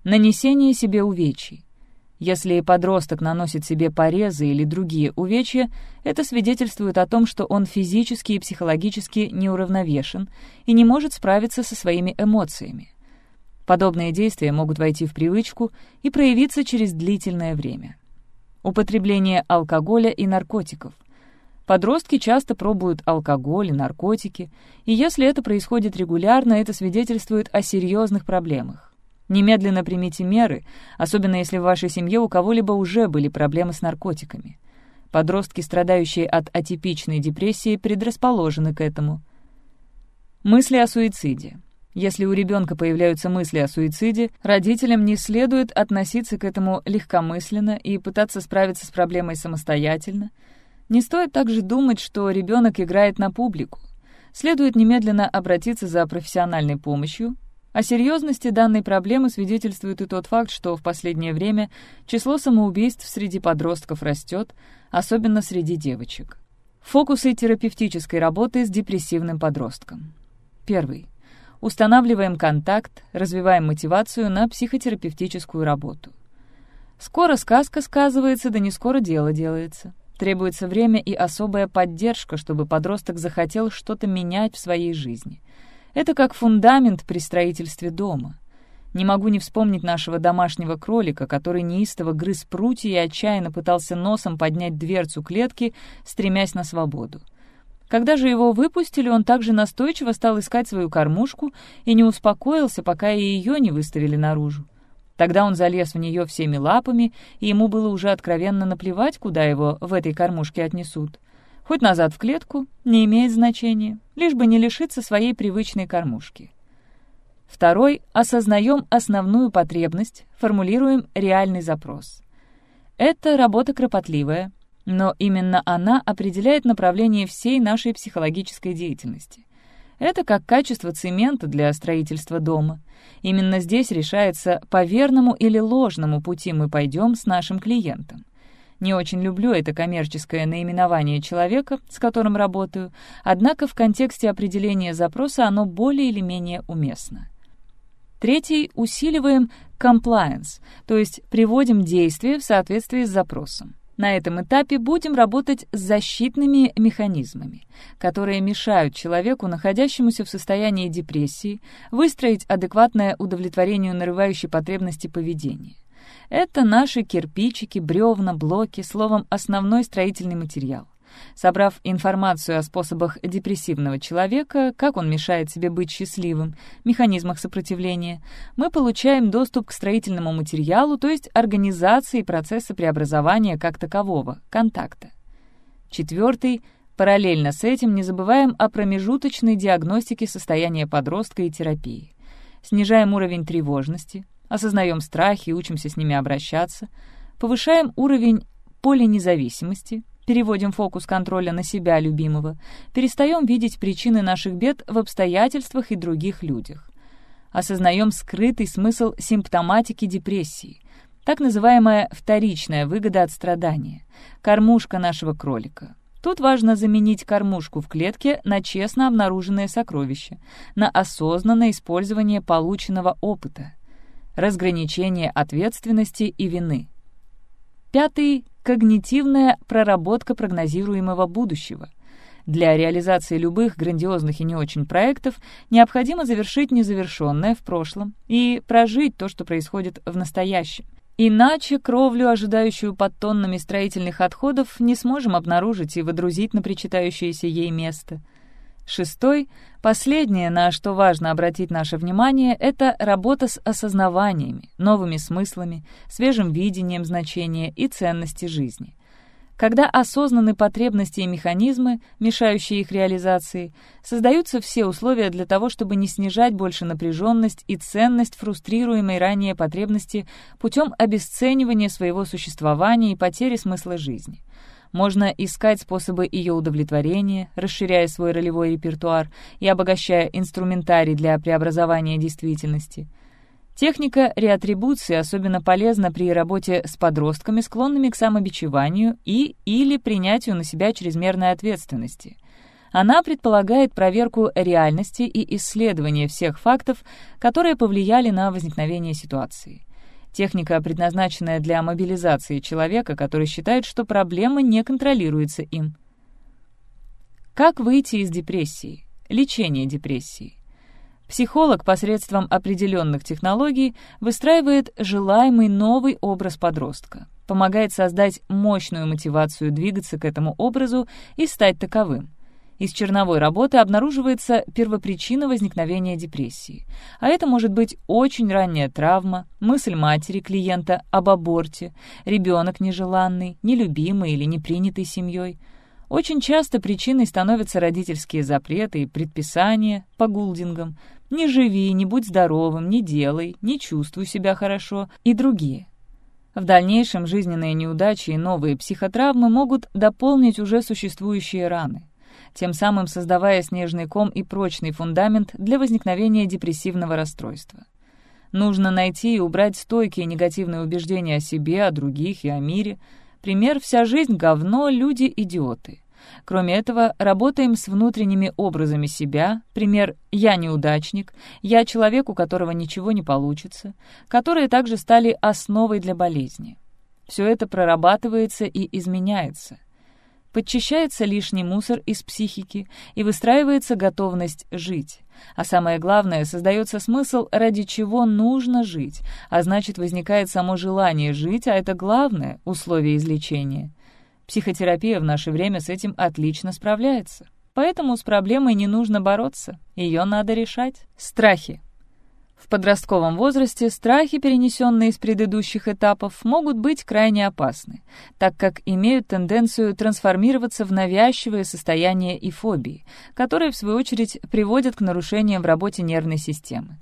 A: Нанесение себе увечий. Если подросток наносит себе порезы или другие увечья, это свидетельствует о том, что он физически и психологически неуравновешен и не может справиться со своими эмоциями. Подобные действия могут войти в привычку и проявиться через длительное время. Употребление алкоголя и наркотиков — Подростки часто пробуют алкоголь и наркотики, и если это происходит регулярно, это свидетельствует о серьезных проблемах. Немедленно примите меры, особенно если в вашей семье у кого-либо уже были проблемы с наркотиками. Подростки, страдающие от атипичной депрессии, предрасположены к этому. Мысли о суициде. Если у ребенка появляются мысли о суициде, родителям не следует относиться к этому легкомысленно и пытаться справиться с проблемой самостоятельно — не стоит также думать, что ребенок играет на публику. Следует немедленно обратиться за профессиональной помощью. О серьезности данной проблемы свидетельствует и тот факт, что в последнее время число самоубийств среди подростков растет, особенно среди девочек. Фокусы терапевтической работы с депрессивным подростком. Первый. Устанавливаем контакт, развиваем мотивацию на психотерапевтическую работу. Скоро сказка сказывается, да не скоро дело делается. Требуется время и особая поддержка, чтобы подросток захотел что-то менять в своей жизни. Это как фундамент при строительстве дома. Не могу не вспомнить нашего домашнего кролика, который неистово грыз прутья и отчаянно пытался носом поднять дверцу клетки, стремясь на свободу. Когда же его выпустили, он также настойчиво стал искать свою кормушку и не успокоился, пока и ее не выставили наружу. Тогда он залез в нее всеми лапами, и ему было уже откровенно наплевать, куда его в этой кормушке отнесут. Хоть назад в клетку, не имеет значения, лишь бы не лишиться своей привычной кормушки. Второй — осознаем основную потребность, формулируем реальный запрос. Это работа кропотливая, но именно она определяет направление всей нашей психологической деятельности. Это как качество цемента для строительства дома. Именно здесь решается, по верному или ложному пути мы пойдем с нашим клиентом. Не очень люблю это коммерческое наименование человека, с которым работаю, однако в контексте определения запроса оно более или менее уместно. Третий — усиливаем compliance, то есть приводим действие в соответствии с запросом. На этом этапе будем работать с защитными механизмами, которые мешают человеку, находящемуся в состоянии депрессии, выстроить адекватное удовлетворению нарывающей потребности поведения. Это наши кирпичики, бревна, блоки, словом, основной строительный материал. Собрав информацию о способах депрессивного человека, как он мешает себе быть счастливым, механизмах сопротивления, мы получаем доступ к строительному материалу, то есть организации процесса преобразования как такового, контакта. Четвертый — параллельно с этим не забываем о промежуточной диагностике состояния подростка и терапии. Снижаем уровень тревожности, осознаем страхи учимся с ними обращаться, повышаем уровень поленезависимости, переводим фокус контроля на себя любимого, перестаем видеть причины наших бед в обстоятельствах и других людях. Осознаем скрытый смысл симптоматики депрессии, так называемая вторичная выгода от страдания, кормушка нашего кролика. Тут важно заменить кормушку в клетке на честно обнаруженное сокровище, на осознанное использование полученного опыта, разграничение ответственности и вины. Пятый когнитивная проработка прогнозируемого будущего. Для реализации любых грандиозных и не очень проектов необходимо завершить незавершенное в прошлом и прожить то, что происходит в настоящем. Иначе кровлю, ожидающую под тоннами строительных отходов, не сможем обнаружить и водрузить на причитающееся ей место — Шестой, последнее, на что важно обратить наше внимание, это работа с осознаваниями, новыми смыслами, свежим видением значения и ценности жизни. Когда осознаны потребности и механизмы, мешающие их реализации, создаются все условия для того, чтобы не снижать больше напряженность и ценность фрустрируемой ранее потребности путем обесценивания своего существования и потери смысла жизни. Можно искать способы ее удовлетворения, расширяя свой ролевой репертуар и обогащая инструментарий для преобразования действительности. Техника реатрибуции особенно полезна при работе с подростками, склонными к самобичеванию и или принятию на себя чрезмерной ответственности. Она предполагает проверку реальности и исследование всех фактов, которые повлияли на возникновение ситуации. Техника, предназначенная для мобилизации человека, который считает, что проблема не контролируется им. Как выйти из депрессии? Лечение депрессии. Психолог посредством определенных технологий выстраивает желаемый новый образ подростка, помогает создать мощную мотивацию двигаться к этому образу и стать таковым. Из черновой работы обнаруживается первопричина возникновения депрессии. А это может быть очень ранняя травма, мысль матери клиента об аборте, ребенок нежеланный, нелюбимый или непринятый семьей. Очень часто причиной становятся родительские запреты и предписания по гулдингам «не живи, не будь здоровым, не делай, не чувствуй себя хорошо» и другие. В дальнейшем жизненные неудачи и новые психотравмы могут дополнить уже существующие раны. Тем самым создавая снежный ком и прочный фундамент для возникновения депрессивного расстройства. Нужно найти и убрать стойкие негативные убеждения о себе, о других и о мире. Пример «вся жизнь — говно, люди — идиоты». Кроме этого, работаем с внутренними образами себя, пример «я неудачник», «я человек, у которого ничего не получится», которые также стали основой для болезни. Все это прорабатывается и изменяется. Подчищается лишний мусор из психики и выстраивается готовность жить. А самое главное, создается смысл, ради чего нужно жить, а значит, возникает само желание жить, а это главное условие излечения. Психотерапия в наше время с этим отлично справляется. Поэтому с проблемой не нужно бороться, ее надо решать. Страхи. В подростковом возрасте страхи, перенесенные из предыдущих этапов, могут быть крайне опасны, так как имеют тенденцию трансформироваться в навязчивое состояние и фобии, которые, в свою очередь, приводят к нарушениям в работе нервной системы.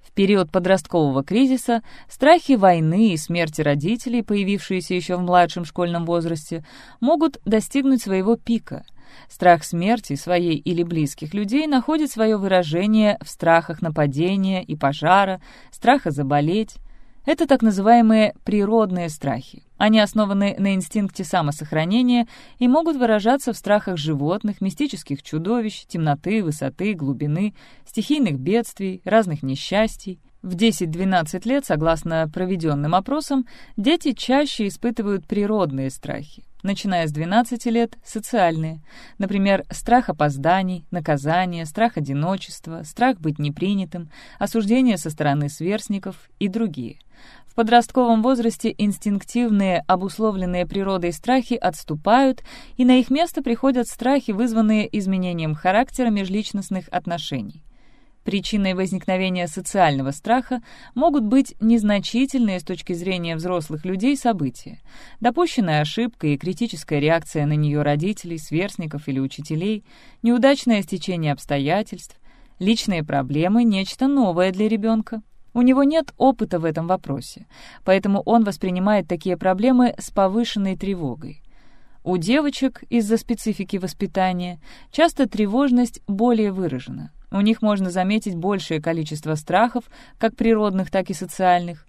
A: В период подросткового кризиса страхи войны и смерти родителей, появившиеся еще в младшем школьном возрасте, могут достигнуть своего пика. Страх смерти своей или близких людей находит свое выражение в страхах нападения и пожара, страха заболеть. Это так называемые природные страхи. Они основаны на инстинкте самосохранения и могут выражаться в страхах животных, мистических чудовищ, темноты, высоты, глубины, стихийных бедствий, разных несчастий. В 10-12 лет, согласно проведенным опросам, дети чаще испытывают природные страхи. Начиная с 12 лет — социальные. Например, страх опозданий, наказания, страх одиночества, страх быть непринятым, осуждение со стороны сверстников и другие — в подростковом возрасте инстинктивные, обусловленные природой страхи отступают, и на их место приходят страхи, вызванные изменением характера межличностных отношений. Причиной возникновения социального страха могут быть незначительные с точки зрения взрослых людей события, допущенная ошибка и критическая реакция на нее родителей, сверстников или учителей, неудачное стечение обстоятельств, личные проблемы — нечто новое для ребенка. У него нет опыта в этом вопросе, поэтому он воспринимает такие проблемы с повышенной тревогой. У девочек из-за специфики воспитания часто тревожность более выражена. У них можно заметить большее количество страхов, как природных, так и социальных.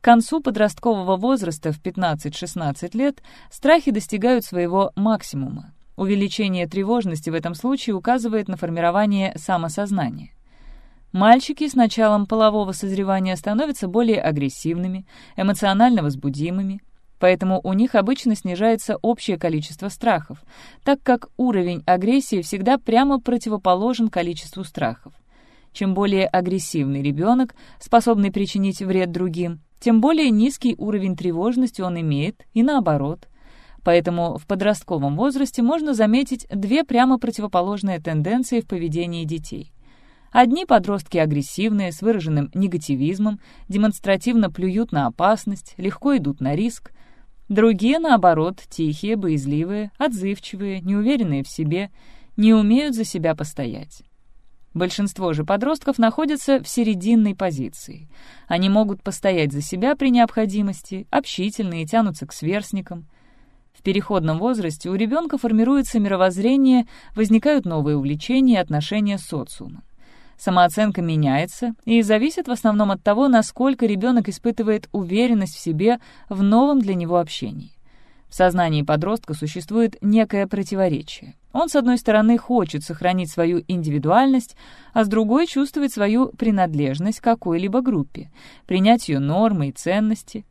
A: К концу подросткового возраста в 15-16 лет страхи достигают своего максимума. Увеличение тревожности в этом случае указывает на формирование самосознания. Мальчики с началом полового созревания становятся более агрессивными, эмоционально возбудимыми, поэтому у них обычно снижается общее количество страхов, так как уровень агрессии всегда прямо противоположен количеству страхов. Чем более агрессивный ребенок, способный причинить вред другим, тем более низкий уровень тревожности он имеет, и наоборот. Поэтому в подростковом возрасте можно заметить две прямо противоположные тенденции в поведении детей. Одни подростки агрессивные, с выраженным негативизмом, демонстративно плюют на опасность, легко идут на риск. Другие, наоборот, тихие, боязливые, отзывчивые, неуверенные в себе, не умеют за себя постоять. Большинство же подростков находятся в серединной позиции. Они могут постоять за себя при необходимости, общительные, тянутся к сверстникам. В переходном возрасте у ребенка формируется мировоззрение, возникают новые увлечения и отношения с социумом. Самооценка меняется и зависит в основном от того, насколько ребенок испытывает уверенность в себе в новом для него общении. В сознании подростка существует некое противоречие. Он, с одной стороны, хочет сохранить свою индивидуальность, а с другой чувствует свою принадлежность к какой-либо группе, принять ее нормы и ценности.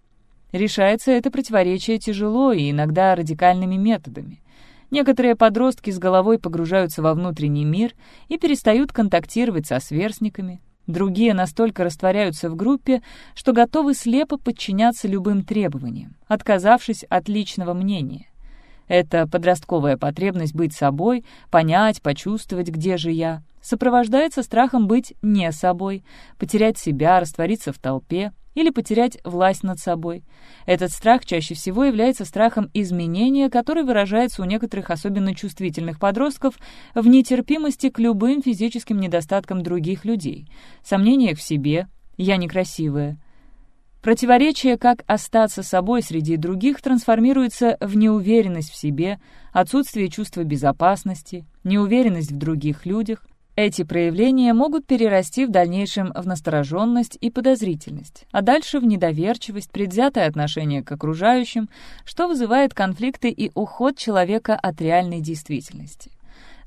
A: Решается это противоречие тяжело и иногда радикальными методами. Некоторые подростки с головой погружаются во внутренний мир и перестают контактировать со сверстниками. Другие настолько растворяются в группе, что готовы слепо подчиняться любым требованиям, отказавшись от личного мнения. Это подростковая потребность быть собой, понять, почувствовать, где же я, сопровождается страхом быть не собой, потерять себя, раствориться в толпе, или потерять власть над собой. Этот страх чаще всего является страхом изменения, который выражается у некоторых особенно чувствительных подростков в нетерпимости к любым физическим недостаткам других людей, сомнениях в себе «я некрасивая». Противоречие «как остаться собой среди других» трансформируется в неуверенность в себе, отсутствие чувства безопасности, неуверенность в других людях. Эти проявления могут перерасти в дальнейшем в настороженность и подозрительность, а дальше в недоверчивость, предвзятое отношение к окружающим, что вызывает конфликты и уход человека от реальной действительности.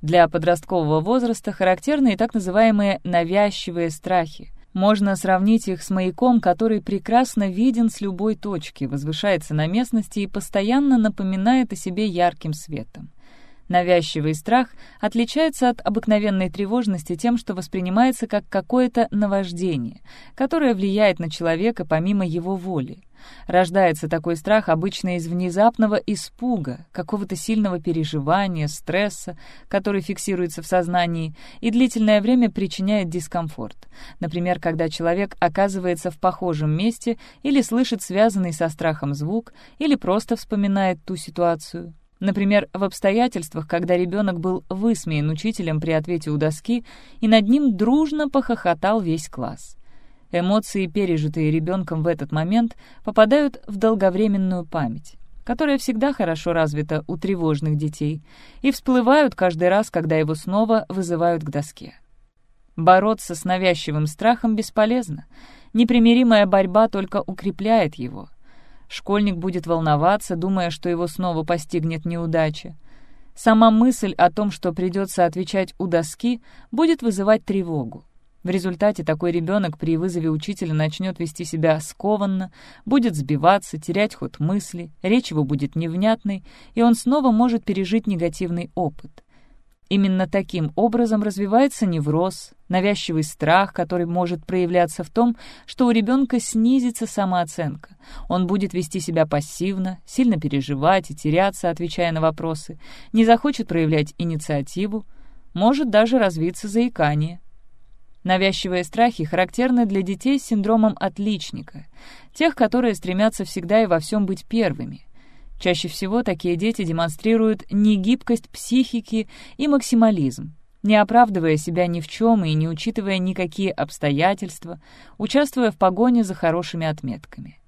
A: Для подросткового возраста характерны и так называемые «навязчивые страхи», можно сравнить их с маяком, который прекрасно виден с любой точки, возвышается на местности и постоянно напоминает о себе ярким светом. Навязчивый страх отличается от обыкновенной тревожности тем, что воспринимается как какое-то наваждение, которое влияет на человека помимо его воли. Рождается такой страх обычно из внезапного испуга, какого-то сильного переживания, стресса, который фиксируется в сознании и длительное время причиняет дискомфорт. Например, когда человек оказывается в похожем месте или слышит связанный со страхом звук, или просто вспоминает ту ситуацию. Например, в обстоятельствах, когда ребенок был высмеян учителем при ответе у доски, и над ним дружно похохотал весь класс. Эмоции, пережитые ребенком в этот момент, попадают в долговременную память, которая всегда хорошо развита у тревожных детей, и всплывают каждый раз, когда его снова вызывают к доске. Бороться с навязчивым страхом бесполезно. Непримиримая борьба только укрепляет его. Школьник будет волноваться, думая, что его снова постигнет неудача. Сама мысль о том, что придется отвечать у доски, будет вызывать тревогу. В результате такой ребенок при вызове учителя начнет вести себя скованно, будет сбиваться, терять ход мысли, речь его будет невнятной, и он снова может пережить негативный опыт. Именно таким образом развивается невроз, навязчивый страх, который может проявляться в том, что у ребенка снизится самооценка. Он будет вести себя пассивно, сильно переживать и теряться, отвечая на вопросы, не захочет проявлять инициативу, может даже развиться заикание. Навязчивые страхи характерны для детей с синдромом отличника, тех, которые стремятся всегда и во всем быть первыми. Чаще всего такие дети демонстрируют негибкость психики и максимализм, не оправдывая себя ни в чем и не учитывая никакие обстоятельства, участвуя в погоне за хорошими отметками.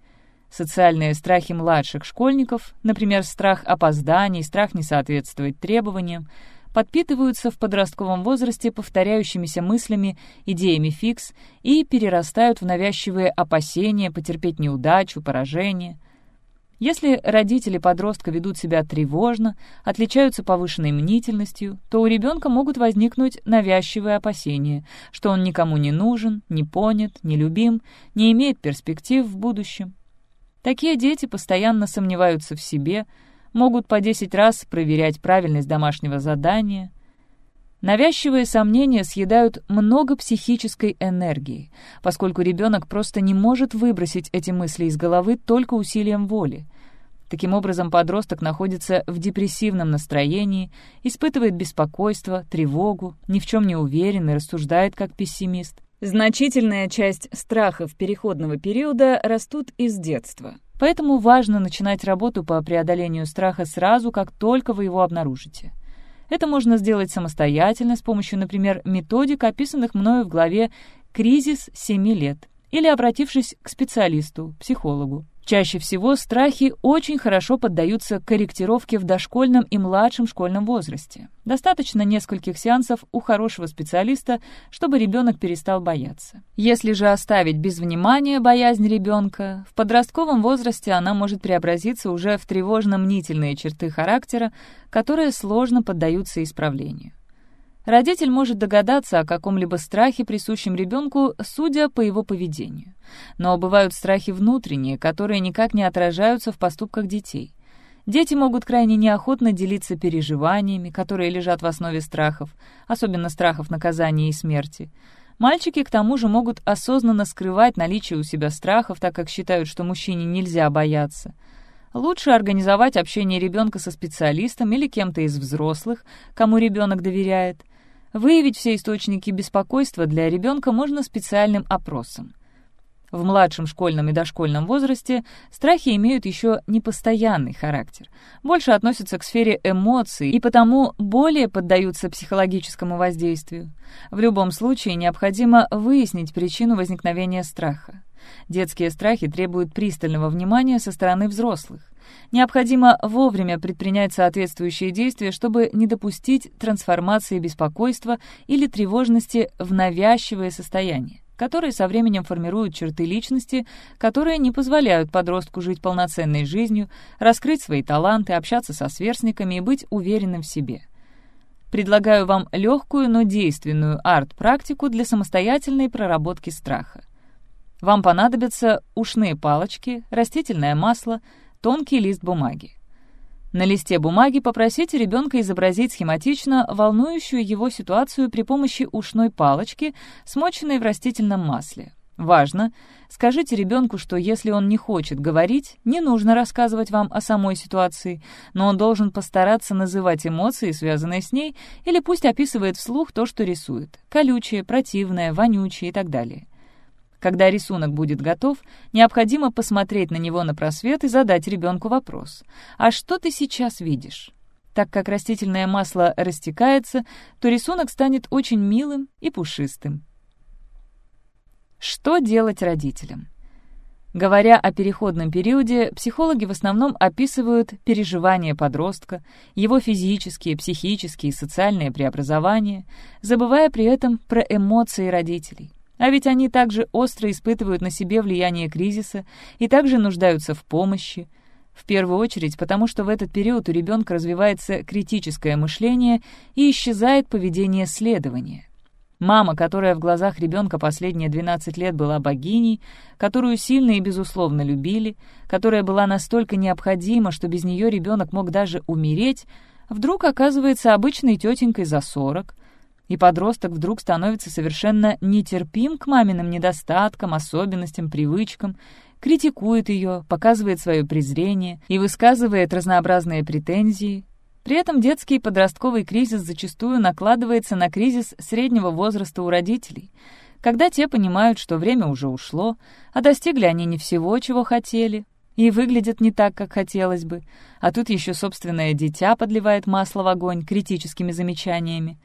A: Социальные страхи младших школьников, например, страх опозданий, страх не соответствовать требованиям, подпитываются в подростковом возрасте повторяющимися мыслями, идеями фикс и перерастают в навязчивые опасения потерпеть неудачу, поражение. Если родители подростка ведут себя тревожно, отличаются повышенной мнительностью, то у ребенка могут возникнуть навязчивые опасения, что он никому не нужен, не понят, не любим, не имеет перспектив в будущем. Такие дети постоянно сомневаются в себе, могут по 10 раз проверять правильность домашнего задания. Навязчивые сомнения съедают много психической энергии, поскольку ребенок просто не может выбросить эти мысли из головы только усилием воли. Таким образом, подросток находится в депрессивном настроении, испытывает беспокойство, тревогу, ни в чем не уверен и рассуждает как пессимист. Значительная часть страхов переходного периода растут из детства. Поэтому важно начинать работу по преодолению страха сразу, как только вы его обнаружите. Это можно сделать самостоятельно с помощью, например, методик, описанных мною в главе «Кризис 7 лет», или обратившись к специалисту, психологу. Чаще всего страхи очень хорошо поддаются корректировке в дошкольном и младшем школьном возрасте. Достаточно нескольких сеансов у хорошего специалиста, чтобы ребенок перестал бояться. Если же оставить без внимания боязнь ребенка, в подростковом возрасте она может преобразиться уже в тревожно-мнительные черты характера, которые сложно поддаются исправлению. Родитель может догадаться о каком-либо страхе, присущем ребенку, судя по его поведению. Но бывают страхи внутренние, которые никак не отражаются в поступках детей. Дети могут крайне неохотно делиться переживаниями, которые лежат в основе страхов, особенно страхов наказания и смерти. Мальчики, к тому же, могут осознанно скрывать наличие у себя страхов, так как считают, что мужчине нельзя бояться. Лучше организовать общение ребенка со специалистом или кем-то из взрослых, кому ребенок доверяет – Выявить все источники беспокойства для ребенка можно специальным опросом. В младшем школьном и дошкольном возрасте страхи имеют еще непостоянный характер, больше относятся к сфере эмоций и потому более поддаются психологическому воздействию. В любом случае необходимо выяснить причину возникновения страха. Детские страхи требуют пристального внимания со стороны взрослых. Необходимо вовремя предпринять соответствующие действия, чтобы не допустить трансформации беспокойства или тревожности в навязчивое состояние которые со временем формируют черты личности, которые не позволяют подростку жить полноценной жизнью, раскрыть свои таланты, общаться со сверстниками и быть уверенным в себе. Предлагаю вам легкую, но действенную арт-практику для самостоятельной проработки страха. Вам понадобятся ушные палочки, растительное масло, тонкий лист бумаги. На листе бумаги попросите ребенка изобразить схематично волнующую его ситуацию при помощи ушной палочки, смоченной в растительном масле. Важно, скажите ребенку, что если он не хочет говорить, не нужно рассказывать вам о самой ситуации, но он должен постараться называть эмоции, связанные с ней, или пусть описывает вслух то, что рисует — колючее, противное, вонючее и так далее. Когда рисунок будет готов, необходимо посмотреть на него на просвет и задать ребенку вопрос. «А что ты сейчас видишь?» Так как растительное масло растекается, то рисунок станет очень милым и пушистым. Что делать родителям? Говоря о переходном периоде, психологи в основном описывают переживания подростка, его физические, психические и социальные преобразования, забывая при этом про эмоции родителей. А ведь они также остро испытывают на себе влияние кризиса и также нуждаются в помощи. В первую очередь, потому что в этот период у ребенка развивается критическое мышление и исчезает поведение следования. Мама, которая в глазах ребенка последние 12 лет была богиней, которую сильно и безусловно любили, которая была настолько необходима, что без нее ребенок мог даже умереть, вдруг оказывается обычной тетенькой за 40, и подросток вдруг становится совершенно нетерпим к маминым недостаткам, особенностям, привычкам, критикует ее, показывает свое презрение и высказывает разнообразные претензии. При этом детский и подростковый кризис зачастую накладывается на кризис среднего возраста у родителей, когда те понимают, что время уже ушло, а достигли они не всего, чего хотели, и выглядят не так, как хотелось бы, а тут еще собственное дитя подливает масло в огонь критическими замечаниями.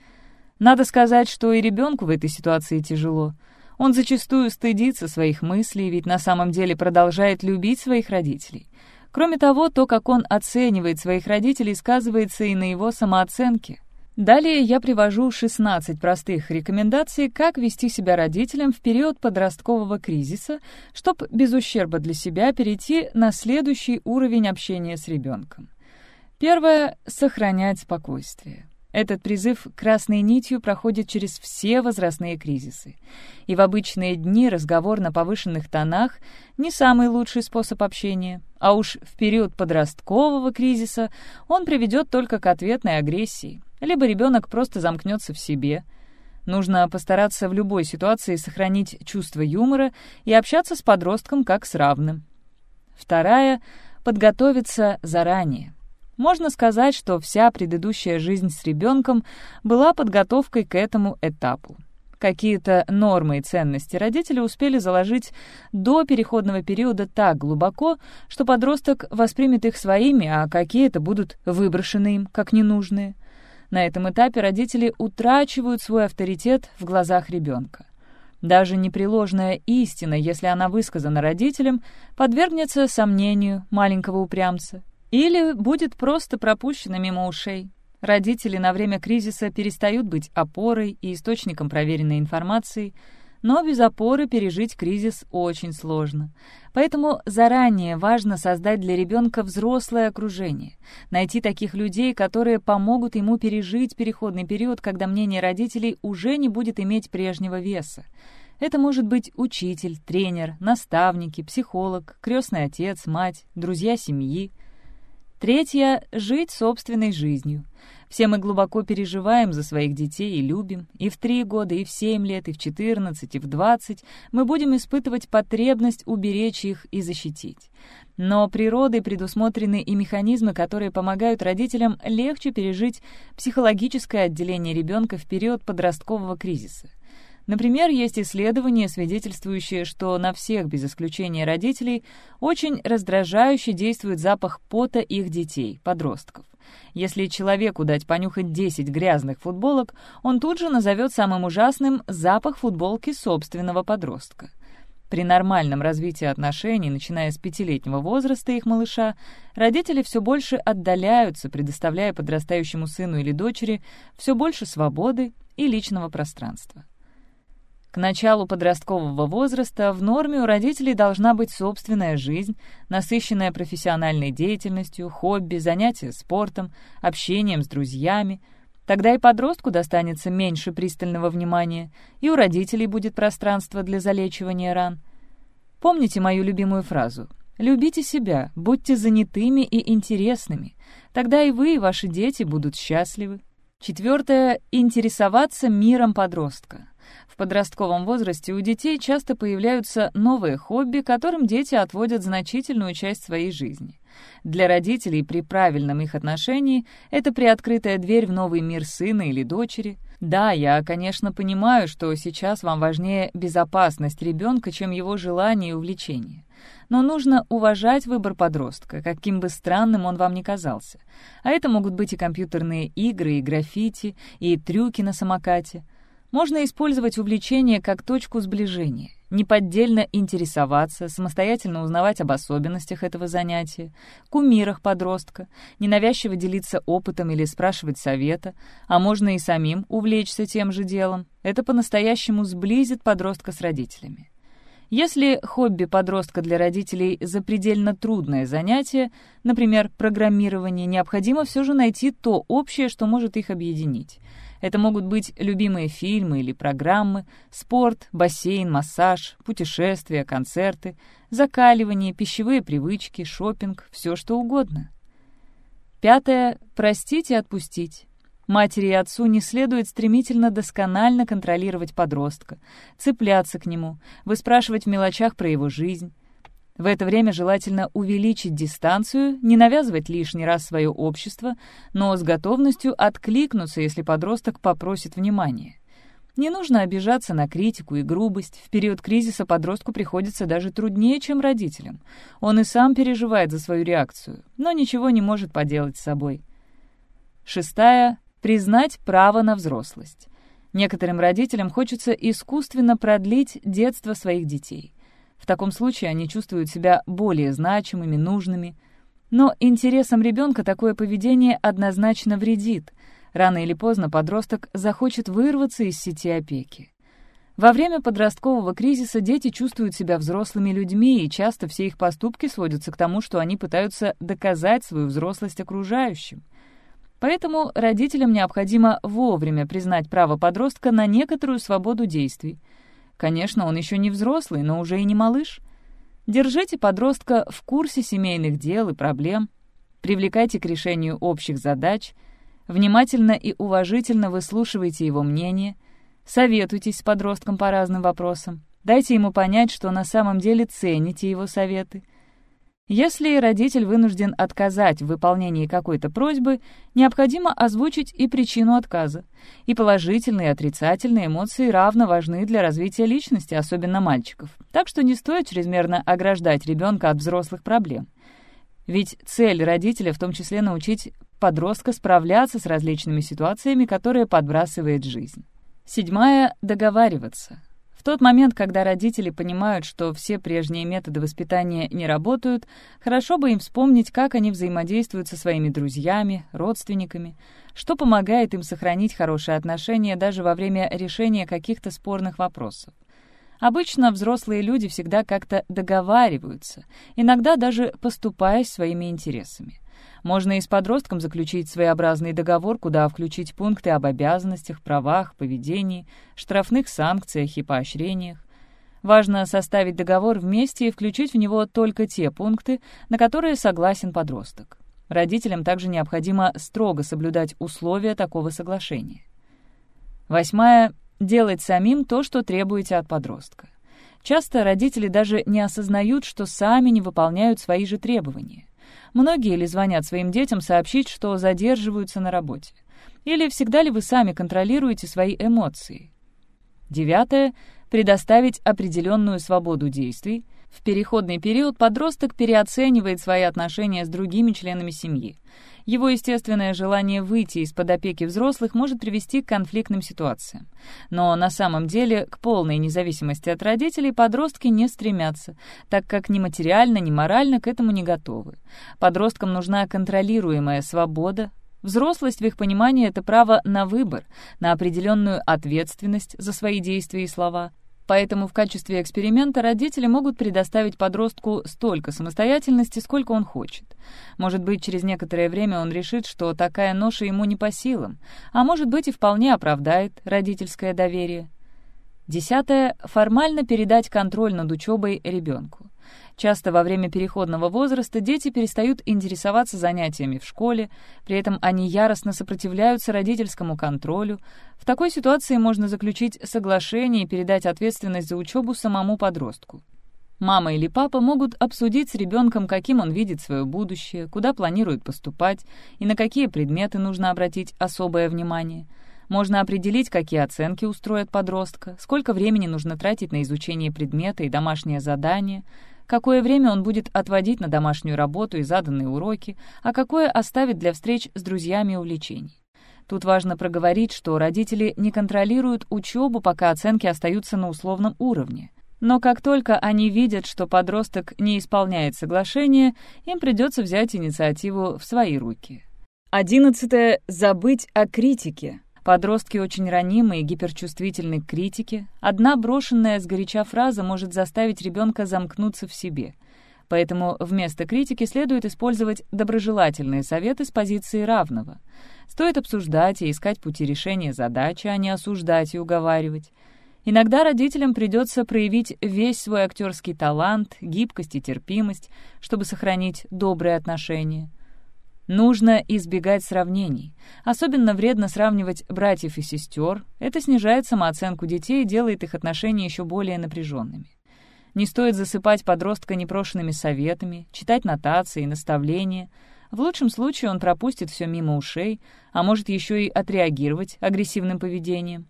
A: Надо сказать, что и ребенку в этой ситуации тяжело. Он зачастую стыдится своих мыслей, ведь на самом деле продолжает любить своих родителей. Кроме того, то, как он оценивает своих родителей, сказывается и на его самооценке. Далее я привожу 16 простых рекомендаций, как вести себя родителям в период подросткового кризиса, чтобы без ущерба для себя перейти на следующий уровень общения с ребенком. Первое — сохранять спокойствие. Этот призыв красной нитью проходит через все возрастные кризисы. И в обычные дни разговор на повышенных тонах не самый лучший способ общения, а уж в период подросткового кризиса он приведет только к ответной агрессии, либо ребенок просто замкнется в себе. Нужно постараться в любой ситуации сохранить чувство юмора и общаться с подростком как с равным. Вторая — подготовиться заранее. Можно сказать, что вся предыдущая жизнь с ребенком была подготовкой к этому этапу. Какие-то нормы и ценности родители успели заложить до переходного периода так глубоко, что подросток воспримет их своими, а какие-то будут выброшены им как ненужные. На этом этапе родители утрачивают свой авторитет в глазах ребенка. Даже непреложная истина, если она высказана родителям, подвергнется сомнению маленького упрямца. Или будет просто пропущено мимо ушей. Родители на время кризиса перестают быть опорой и источником проверенной информации, но без опоры пережить кризис очень сложно. Поэтому заранее важно создать для ребенка взрослое окружение, найти таких людей, которые помогут ему пережить переходный период, когда мнение родителей уже не будет иметь прежнего веса. Это может быть учитель, тренер, наставники, психолог, крестный отец, мать, друзья семьи. Третье — жить собственной жизнью. Все мы глубоко переживаем за своих детей и любим. И в три года, и в семь лет, и в четырнадцать, и в двадцать мы будем испытывать потребность уберечь их и защитить. Но природой предусмотрены и механизмы, которые помогают родителям легче пережить психологическое отделение ребенка в период подросткового кризиса. Например, есть исследования, свидетельствующие, что на всех, без исключения родителей, очень раздражающе действует запах пота их детей, подростков. Если человеку дать понюхать 10 грязных футболок, он тут же назовет самым ужасным запах футболки собственного подростка. При нормальном развитии отношений, начиная с пятилетнего возраста их малыша, родители все больше отдаляются, предоставляя подрастающему сыну или дочери все больше свободы и личного пространства. К началу подросткового возраста в норме у родителей должна быть собственная жизнь, насыщенная профессиональной деятельностью, хобби, занятия спортом, общением с друзьями. Тогда и подростку достанется меньше пристального внимания, и у родителей будет пространство для залечивания ран. Помните мою любимую фразу «Любите себя, будьте занятыми и интересными, тогда и вы, и ваши дети будут счастливы». Четвертое — интересоваться миром подростка. Подростковом возрасте у детей часто появляются новые хобби, которым дети отводят значительную часть своей жизни. Для родителей при правильном их отношении это приоткрытая дверь в новый мир сына или дочери. Да, я, конечно, понимаю, что сейчас вам важнее безопасность ребенка, чем его желания и увлечения. Но нужно уважать выбор подростка, каким бы странным он вам ни казался. А это могут быть и компьютерные игры, и граффити, и трюки на самокате. Можно использовать увлечение как точку сближения, неподдельно интересоваться, самостоятельно узнавать об особенностях этого занятия, кумирах подростка, ненавязчиво делиться опытом или спрашивать совета, а можно и самим увлечься тем же делом. Это по-настоящему сблизит подростка с родителями. Если хобби подростка для родителей запредельно трудное занятие, например, программирование, необходимо все же найти то общее, что может их объединить — это могут быть любимые фильмы или программы, спорт, бассейн, массаж, путешествия, концерты, закаливание, пищевые привычки, шопинг, все что угодно. Пятое. Простить и отпустить. Матери и отцу не следует стремительно досконально контролировать подростка, цепляться к нему, выспрашивать в мелочах про его жизнь. В это время желательно увеличить дистанцию, не навязывать лишний раз свое общество, но с готовностью откликнуться, если подросток попросит внимания. Не нужно обижаться на критику и грубость. В период кризиса подростку приходится даже труднее, чем родителям. Он и сам переживает за свою реакцию, но ничего не может поделать с собой. Шестая — признать право на взрослость. Некоторым родителям хочется искусственно продлить детство своих детей — в таком случае они чувствуют себя более значимыми, нужными. Но интересам ребенка такое поведение однозначно вредит. Рано или поздно подросток захочет вырваться из сети опеки. Во время подросткового кризиса дети чувствуют себя взрослыми людьми, и часто все их поступки сводятся к тому, что они пытаются доказать свою взрослость окружающим. Поэтому родителям необходимо вовремя признать право подростка на некоторую свободу действий — Конечно, он еще не взрослый, но уже и не малыш. Держите подростка в курсе семейных дел и проблем, привлекайте к решению общих задач, внимательно и уважительно выслушивайте его мнение, советуйтесь с подростком по разным вопросам, дайте ему понять, что на самом деле цените его советы, если родитель вынужден отказать в выполнении какой-то просьбы, необходимо озвучить и причину отказа. И положительные и отрицательные эмоции равно важны для развития личности, особенно мальчиков. Так что не стоит чрезмерно ограждать ребенка от взрослых проблем. Ведь цель родителя в том числе научить подростка справляться с различными ситуациями, которые подбрасывает жизнь. Седьмая — договариваться. В тот момент, когда родители понимают, что все прежние методы воспитания не работают, хорошо бы им вспомнить, как они взаимодействуют со своими друзьями, родственниками, что помогает им сохранить хорошие отношения даже во время решения каких-то спорных вопросов. Обычно взрослые люди всегда как-то договариваются, иногда даже поступая своими интересами. Можно и с подростком заключить своеобразный договор, куда включить пункты об обязанностях, правах, поведении, штрафных санкциях и поощрениях. Важно составить договор вместе и включить в него только те пункты, на которые согласен подросток. Родителям также необходимо строго соблюдать условия такого соглашения. Восьмая — делать самим то, что требуете от подростка. Часто родители даже не осознают, что сами не выполняют свои же требования. Многие ли звонят своим детям сообщить, что задерживаются на работе? Или всегда ли вы сами контролируете свои эмоции? Девятое. Предоставить определенную свободу действий. В переходный период подросток переоценивает свои отношения с другими членами семьи. Его естественное желание выйти из-под опеки взрослых может привести к конфликтным ситуациям. Но на самом деле к полной независимости от родителей подростки не стремятся, так как ни материально, ни морально к этому не готовы. Подросткам нужна контролируемая свобода, Взрослость в их понимании — это право на выбор, на определенную ответственность за свои действия и слова. Поэтому в качестве эксперимента родители могут предоставить подростку столько самостоятельности, сколько он хочет. Может быть, через некоторое время он решит, что такая ноша ему не по силам, а может быть и вполне оправдает родительское доверие. Десятое — формально передать контроль над учебой ребенку. Часто во время переходного возраста дети перестают интересоваться занятиями в школе, при этом они яростно сопротивляются родительскому контролю. В такой ситуации можно заключить соглашение и передать ответственность за учебу самому подростку. Мама или папа могут обсудить с ребенком, каким он видит свое будущее, куда планирует поступать и на какие предметы нужно обратить особое внимание. Можно определить, какие оценки устроят подростка, сколько времени нужно тратить на изучение предмета и домашнее задание — какое время он будет отводить на домашнюю работу и заданные уроки, а какое оставит для встреч с друзьями и увлечений. Тут важно проговорить, что родители не контролируют учебу, пока оценки остаются на условном уровне. Но как только они видят, что подросток не исполняет соглашение, им придется взять инициативу в свои руки. Одиннадцатое. Забыть о критике. Подростки очень ранимы и гиперчувствительны к критике. Одна брошенная сгоряча фраза может заставить ребенка замкнуться в себе. Поэтому вместо критики следует использовать доброжелательные советы с позиции равного. Стоит обсуждать и искать пути решения задачи, а не осуждать и уговаривать. Иногда родителям придется проявить весь свой актерский талант, гибкость и терпимость, чтобы сохранить добрые отношения. Нужно избегать сравнений. Особенно вредно сравнивать братьев и сестер. Это снижает самооценку детей и делает их отношения еще более напряженными. Не стоит засыпать подростка непрошенными советами, читать нотации и наставления. В лучшем случае он пропустит все мимо ушей, а может еще и отреагировать агрессивным поведением.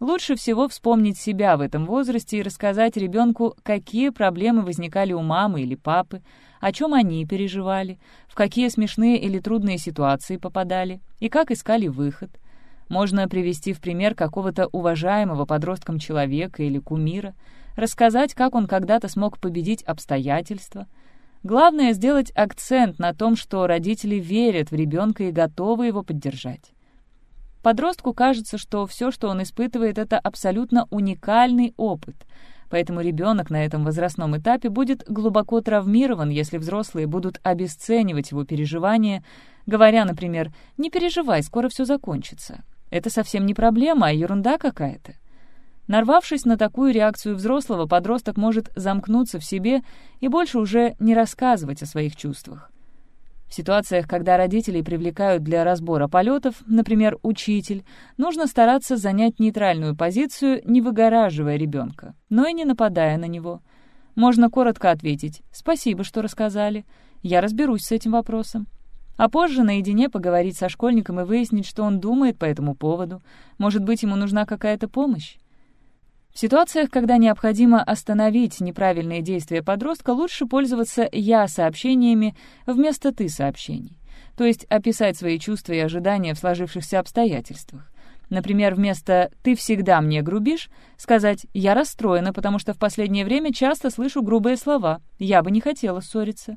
A: Лучше всего вспомнить себя в этом возрасте и рассказать ребенку, какие проблемы возникали у мамы или папы, о чем они переживали, в какие смешные или трудные ситуации попадали и как искали выход. Можно привести в пример какого-то уважаемого подростком человека или кумира, рассказать, как он когда-то смог победить обстоятельства. Главное — сделать акцент на том, что родители верят в ребенка и готовы его поддержать. Подростку кажется, что все, что он испытывает, это абсолютно уникальный опыт. Поэтому ребенок на этом возрастном этапе будет глубоко травмирован, если взрослые будут обесценивать его переживания, говоря, например, «Не переживай, скоро все закончится». Это совсем не проблема, а ерунда какая-то. Нарвавшись на такую реакцию взрослого, подросток может замкнуться в себе и больше уже не рассказывать о своих чувствах. В ситуациях, когда родителей привлекают для разбора полетов, например, учитель, нужно стараться занять нейтральную позицию, не выгораживая ребенка, но и не нападая на него. Можно коротко ответить «Спасибо, что рассказали. Я разберусь с этим вопросом». А позже наедине поговорить со школьником и выяснить, что он думает по этому поводу. Может быть, ему нужна какая-то помощь. В ситуациях, когда необходимо остановить неправильные действия подростка, лучше пользоваться «я-сообщениями» вместо «ты-сообщений», то есть описать свои чувства и ожидания в сложившихся обстоятельствах. Например, вместо «ты всегда мне грубишь» сказать «я расстроена, потому что в последнее время часто слышу грубые слова, я бы не хотела ссориться».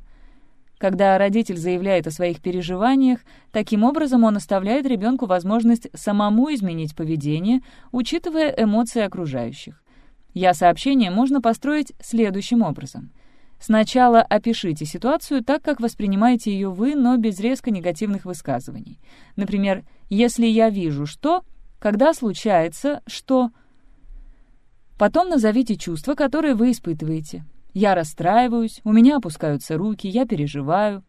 A: Когда родитель заявляет о своих переживаниях, таким образом он оставляет ребенку возможность самому изменить поведение, учитывая эмоции окружающих. Я-сообщение можно построить следующим образом. Сначала опишите ситуацию так, как воспринимаете ее вы, но без резко негативных высказываний. Например, «если я вижу что», «когда случается что». Потом назовите чувства, которые вы испытываете. Я расстраиваюсь, у меня опускаются руки, я переживаю.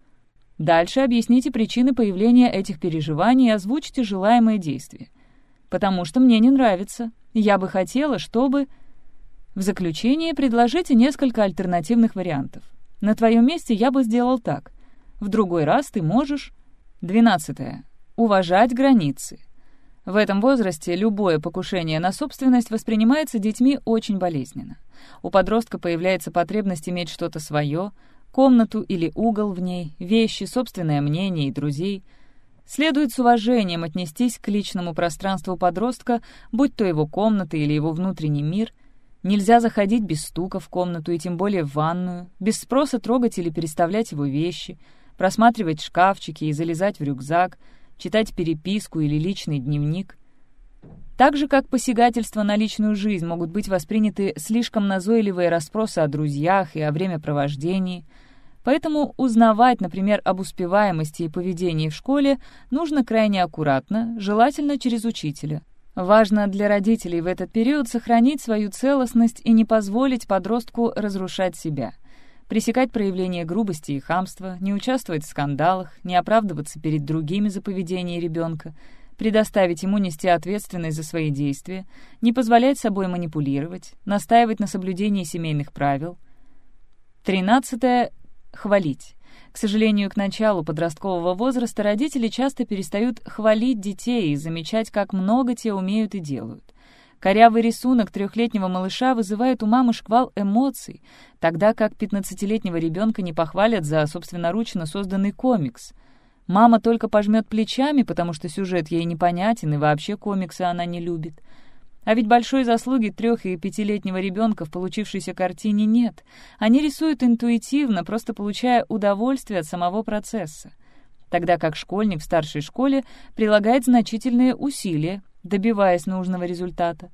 A: Дальше объясните причины появления этих переживаний и озвучьте желаемые действия. Потому что мне не нравится. Я бы хотела, чтобы... В заключение предложите несколько альтернативных вариантов. На твоем месте я бы сделал так. В другой раз ты можешь... 12. Уважать границы. В этом возрасте любое покушение на собственность воспринимается детьми очень болезненно. У подростка появляется потребность иметь что-то свое, комнату или угол в ней, вещи, собственное мнение и друзей. Следует с уважением отнестись к личному пространству подростка, будь то его комната или его внутренний мир. Нельзя заходить без стука в комнату и тем более в ванную, без спроса трогать или переставлять его вещи, просматривать шкафчики и залезать в рюкзак, читать переписку или личный дневник. Так же, как посягательства на личную жизнь могут быть восприняты слишком назойливые расспросы о друзьях и о времяпровождении, поэтому узнавать, например, об успеваемости и поведении в школе нужно крайне аккуратно, желательно через учителя. Важно для родителей в этот период сохранить свою целостность и не позволить подростку разрушать себя. Пресекать проявление грубости и хамства, не участвовать в скандалах, не оправдываться перед другими за поведение ребенка — предоставить ему нести ответственность за свои действия, не позволять собой манипулировать, настаивать на соблюдении семейных правил. Тринадцатое — хвалить. К сожалению, к началу подросткового возраста родители часто перестают хвалить детей и замечать, как много те умеют и делают. Корявый рисунок трехлетнего малыша вызывает у мамы шквал эмоций, тогда как пятнадцатилетнего ребенка не похвалят за собственноручно созданный комикс. Мама только пожмет плечами, потому что сюжет ей непонятен, и вообще комиксы она не любит. А ведь большой заслуги трех- и пятилетнего ребенка в получившейся картине нет. Они рисуют интуитивно, просто получая удовольствие от самого процесса. Тогда как школьник в старшей школе прилагает значительные усилия, добиваясь нужного результата.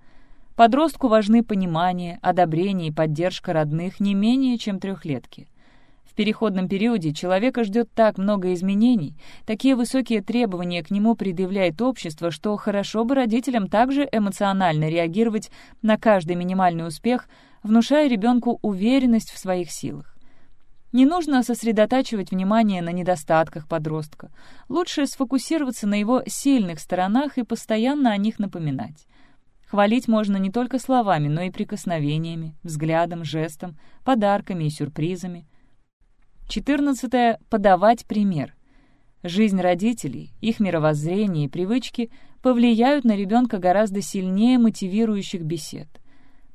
A: Подростку важны понимание, одобрение и поддержка родных не менее, чем трехлетки переходном периоде человека ждет так много изменений, такие высокие требования к нему предъявляет общество, что хорошо бы родителям также эмоционально реагировать на каждый минимальный успех, внушая ребенку уверенность в своих силах. Не нужно сосредотачивать внимание на недостатках подростка. Лучше сфокусироваться на его сильных сторонах и постоянно о них напоминать. Хвалить можно не только словами, но и прикосновениями, взглядом, жестом, подарками и сюрпризами — 14. Подавать пример. Жизнь родителей, их мировоззрение и привычки повлияют на ребенка гораздо сильнее мотивирующих бесед.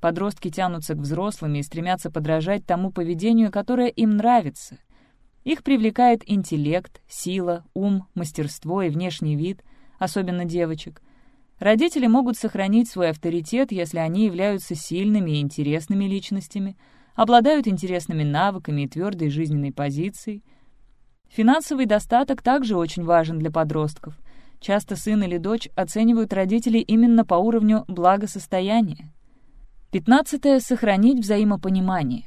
A: Подростки тянутся к взрослым и стремятся подражать тому поведению, которое им нравится. Их привлекает интеллект, сила, ум, мастерство и внешний вид, особенно девочек. Родители могут сохранить свой авторитет, если они являются сильными и интересными личностями — обладают интересными навыками и твердой жизненной позицией. Финансовый достаток также очень важен для подростков. Часто сын или дочь оценивают родителей именно по уровню благосостояния. Пятнадцатое — сохранить взаимопонимание.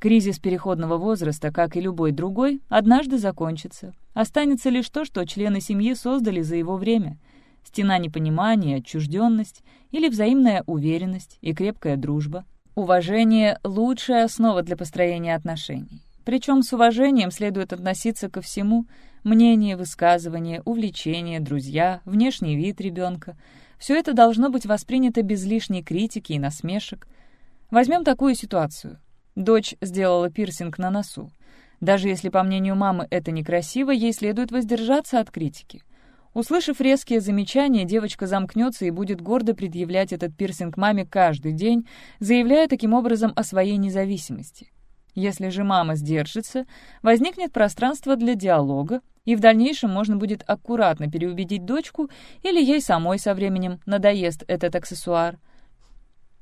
A: Кризис переходного возраста, как и любой другой, однажды закончится. Останется лишь то, что члены семьи создали за его время. Стена непонимания, отчужденность или взаимная уверенность и крепкая дружба — Уважение — лучшая основа для построения отношений. Причем с уважением следует относиться ко всему — мнение, высказывание, увлечение, друзья, внешний вид ребенка. Все это должно быть воспринято без лишней критики и насмешек. Возьмем такую ситуацию. Дочь сделала пирсинг на носу. Даже если, по мнению мамы, это некрасиво, ей следует воздержаться от критики — Услышав резкие замечания, девочка замкнется и будет гордо предъявлять этот пирсинг маме каждый день, заявляя таким образом о своей независимости. Если же мама сдержится, возникнет пространство для диалога, и в дальнейшем можно будет аккуратно переубедить дочку или ей самой со временем надоест этот аксессуар.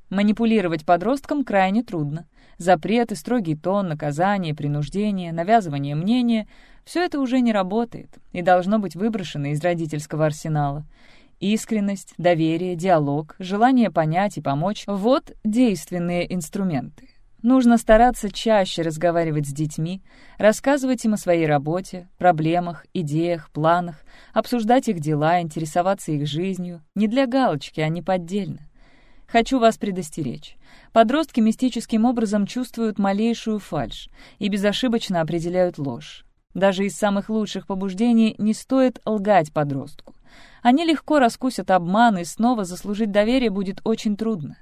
A: Манипулировать подростком крайне трудно. Запреты, строгий тон, наказание, принуждение, навязывание мнения — все это уже не работает и должно быть выброшено из родительского арсенала. Искренность, доверие, диалог, желание понять и помочь — вот действенные инструменты. Нужно стараться чаще разговаривать с детьми, рассказывать им о своей работе, проблемах, идеях, планах, обсуждать их дела, интересоваться их жизнью. Не для галочки, а не поддельно. Хочу вас предостеречь. Подростки мистическим образом чувствуют малейшую фальшь и безошибочно определяют ложь. Даже из самых лучших побуждений не стоит лгать подростку. Они легко раскусят обман, и снова заслужить доверие будет очень трудно.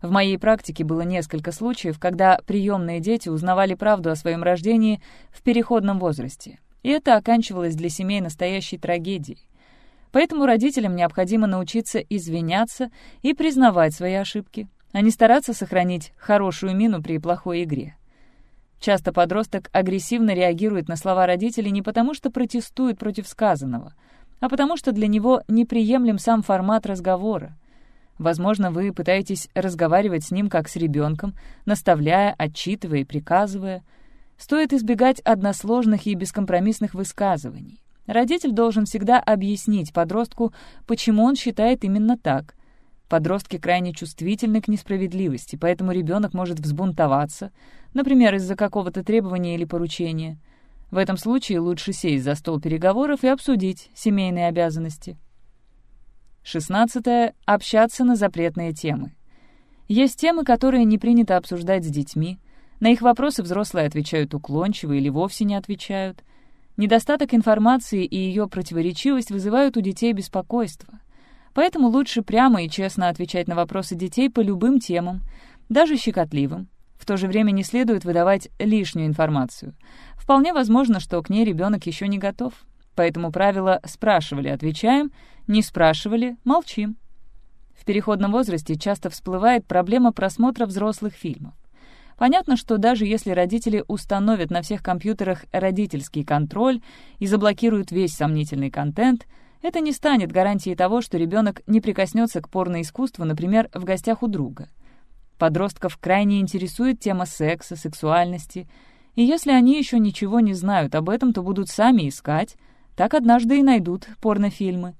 A: В моей практике было несколько случаев, когда приемные дети узнавали правду о своем рождении в переходном возрасте, и это оканчивалось для семей настоящей трагедией. Поэтому родителям необходимо научиться извиняться и признавать свои ошибки, а не стараться сохранить хорошую мину при плохой игре. Часто подросток агрессивно реагирует на слова родителей не потому, что протестует против сказанного, а потому что для него неприемлем сам формат разговора. Возможно, вы пытаетесь разговаривать с ним как с ребенком, наставляя, отчитывая и приказывая. Стоит избегать односложных и бескомпромиссных высказываний. Родитель должен всегда объяснить подростку, почему он считает именно так. Подростки крайне чувствительны к несправедливости, поэтому ребенок может взбунтоваться, например, из-за какого-то требования или поручения. В этом случае лучше сесть за стол переговоров и обсудить семейные обязанности. 16. Общаться на запретные темы. Есть темы, которые не принято обсуждать с детьми. На их вопросы взрослые отвечают уклончиво или вовсе не отвечают. Недостаток информации и ее противоречивость вызывают у детей беспокойство. Поэтому лучше прямо и честно отвечать на вопросы детей по любым темам, даже щекотливым. В то же время не следует выдавать лишнюю информацию. Вполне возможно, что к ней ребенок еще не готов. Поэтому правило «спрашивали, отвечаем», «не спрашивали, молчим». В переходном возрасте часто всплывает проблема просмотра взрослых фильмов. Понятно, что даже если родители установят на всех компьютерах родительский контроль и заблокируют весь сомнительный контент, это не станет гарантией того, что ребенок не прикоснется к порноискусству, например, в гостях у друга. Подростков крайне интересует тема секса, сексуальности, и если они еще ничего не знают об этом, то будут сами искать, так однажды и найдут порнофильмы.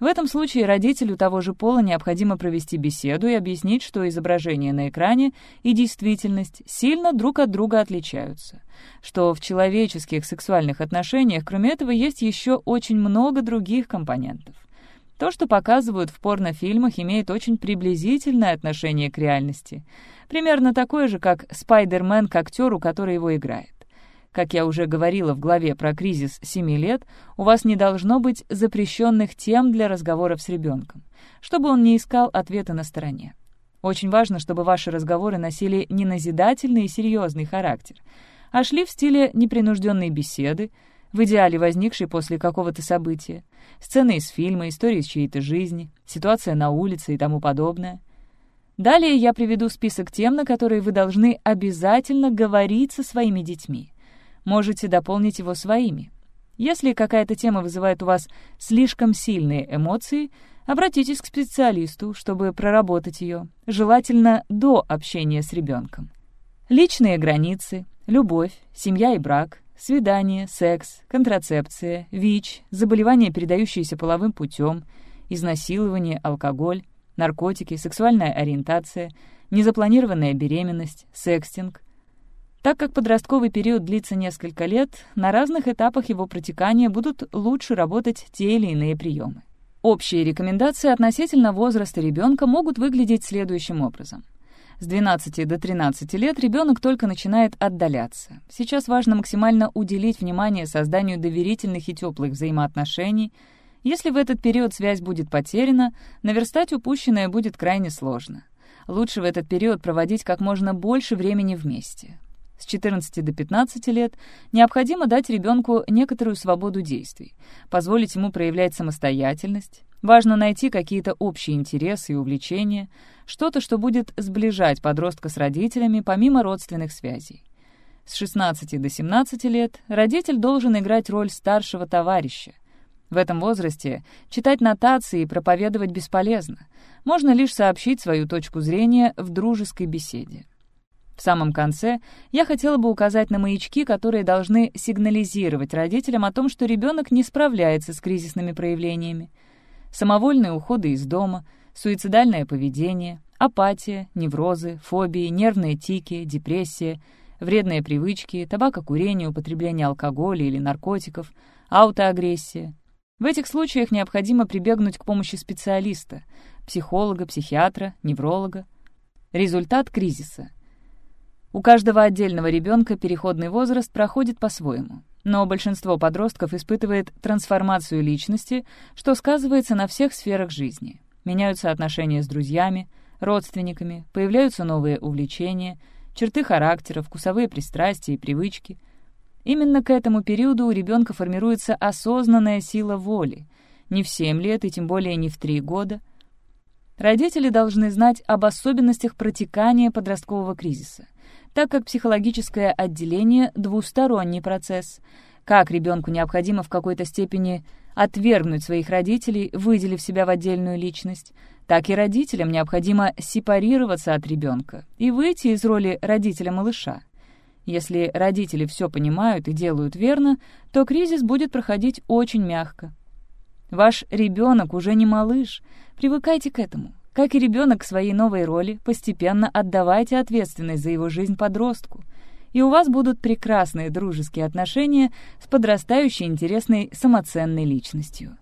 A: В этом случае родителю того же пола необходимо провести беседу и объяснить, что изображение на экране и действительность сильно друг от друга отличаются, что в человеческих сексуальных отношениях, кроме этого, есть еще очень много других компонентов. То, что показывают в порнофильмах, имеет очень приблизительное отношение к реальности. Примерно такое же, как Спайдермен к актеру, который его играет. Как я уже говорила в главе про кризис 7 лет, у вас не должно быть запрещенных тем для разговоров с ребенком, чтобы он не искал ответа на стороне. Очень важно, чтобы ваши разговоры носили не назидательный и серьезный характер, а шли в стиле непринужденной беседы, в идеале возникшей после какого-то события, сцены из фильма, истории из чьей-то жизни, ситуация на улице и тому подобное. Далее я приведу список тем, на которые вы должны обязательно говорить со своими детьми можете дополнить его своими. Если какая-то тема вызывает у вас слишком сильные эмоции, обратитесь к специалисту, чтобы проработать ее, желательно до общения с ребенком. Личные границы, любовь, семья и брак, свидание, секс, контрацепция, ВИЧ, заболевания, передающиеся половым путем, изнасилование, алкоголь, наркотики, сексуальная ориентация, незапланированная беременность, секстинг, так как подростковый период длится несколько лет, на разных этапах его протекания будут лучше работать те или иные приемы. Общие рекомендации относительно возраста ребенка могут выглядеть следующим образом. С 12 до 13 лет ребенок только начинает отдаляться. Сейчас важно максимально уделить внимание созданию доверительных и теплых взаимоотношений. Если в этот период связь будет потеряна, наверстать упущенное будет крайне сложно. Лучше в этот период проводить как можно больше времени вместе с 14 до 15 лет необходимо дать ребенку некоторую свободу действий, позволить ему проявлять самостоятельность. Важно найти какие-то общие интересы и увлечения, что-то, что будет сближать подростка с родителями помимо родственных связей. С 16 до 17 лет родитель должен играть роль старшего товарища. В этом возрасте читать нотации и проповедовать бесполезно. Можно лишь сообщить свою точку зрения в дружеской беседе. В самом конце я хотела бы указать на маячки, которые должны сигнализировать родителям о том, что ребенок не справляется с кризисными проявлениями. Самовольные уходы из дома, суицидальное поведение, апатия, неврозы, фобии, нервные тики, депрессия, вредные привычки, табакокурение, употребление алкоголя или наркотиков, аутоагрессия. В этих случаях необходимо прибегнуть к помощи специалиста, психолога, психиатра, невролога. Результат кризиса — у каждого отдельного ребенка переходный возраст проходит по-своему, но большинство подростков испытывает трансформацию личности, что сказывается на всех сферах жизни. Меняются отношения с друзьями, родственниками, появляются новые увлечения, черты характера, вкусовые пристрастия и привычки. Именно к этому периоду у ребенка формируется осознанная сила воли, не в 7 лет и тем более не в 3 года. Родители должны знать об особенностях протекания подросткового кризиса, так как психологическое отделение — двусторонний процесс. Как ребенку необходимо в какой-то степени отвергнуть своих родителей, выделив себя в отдельную личность, так и родителям необходимо сепарироваться от ребенка и выйти из роли родителя-малыша. Если родители все понимают и делают верно, то кризис будет проходить очень мягко. Ваш ребенок уже не малыш, привыкайте к этому. Как и ребенок своей новой роли, постепенно отдавайте ответственность за его жизнь подростку, и у вас будут прекрасные дружеские отношения с подрастающей интересной самоценной личностью.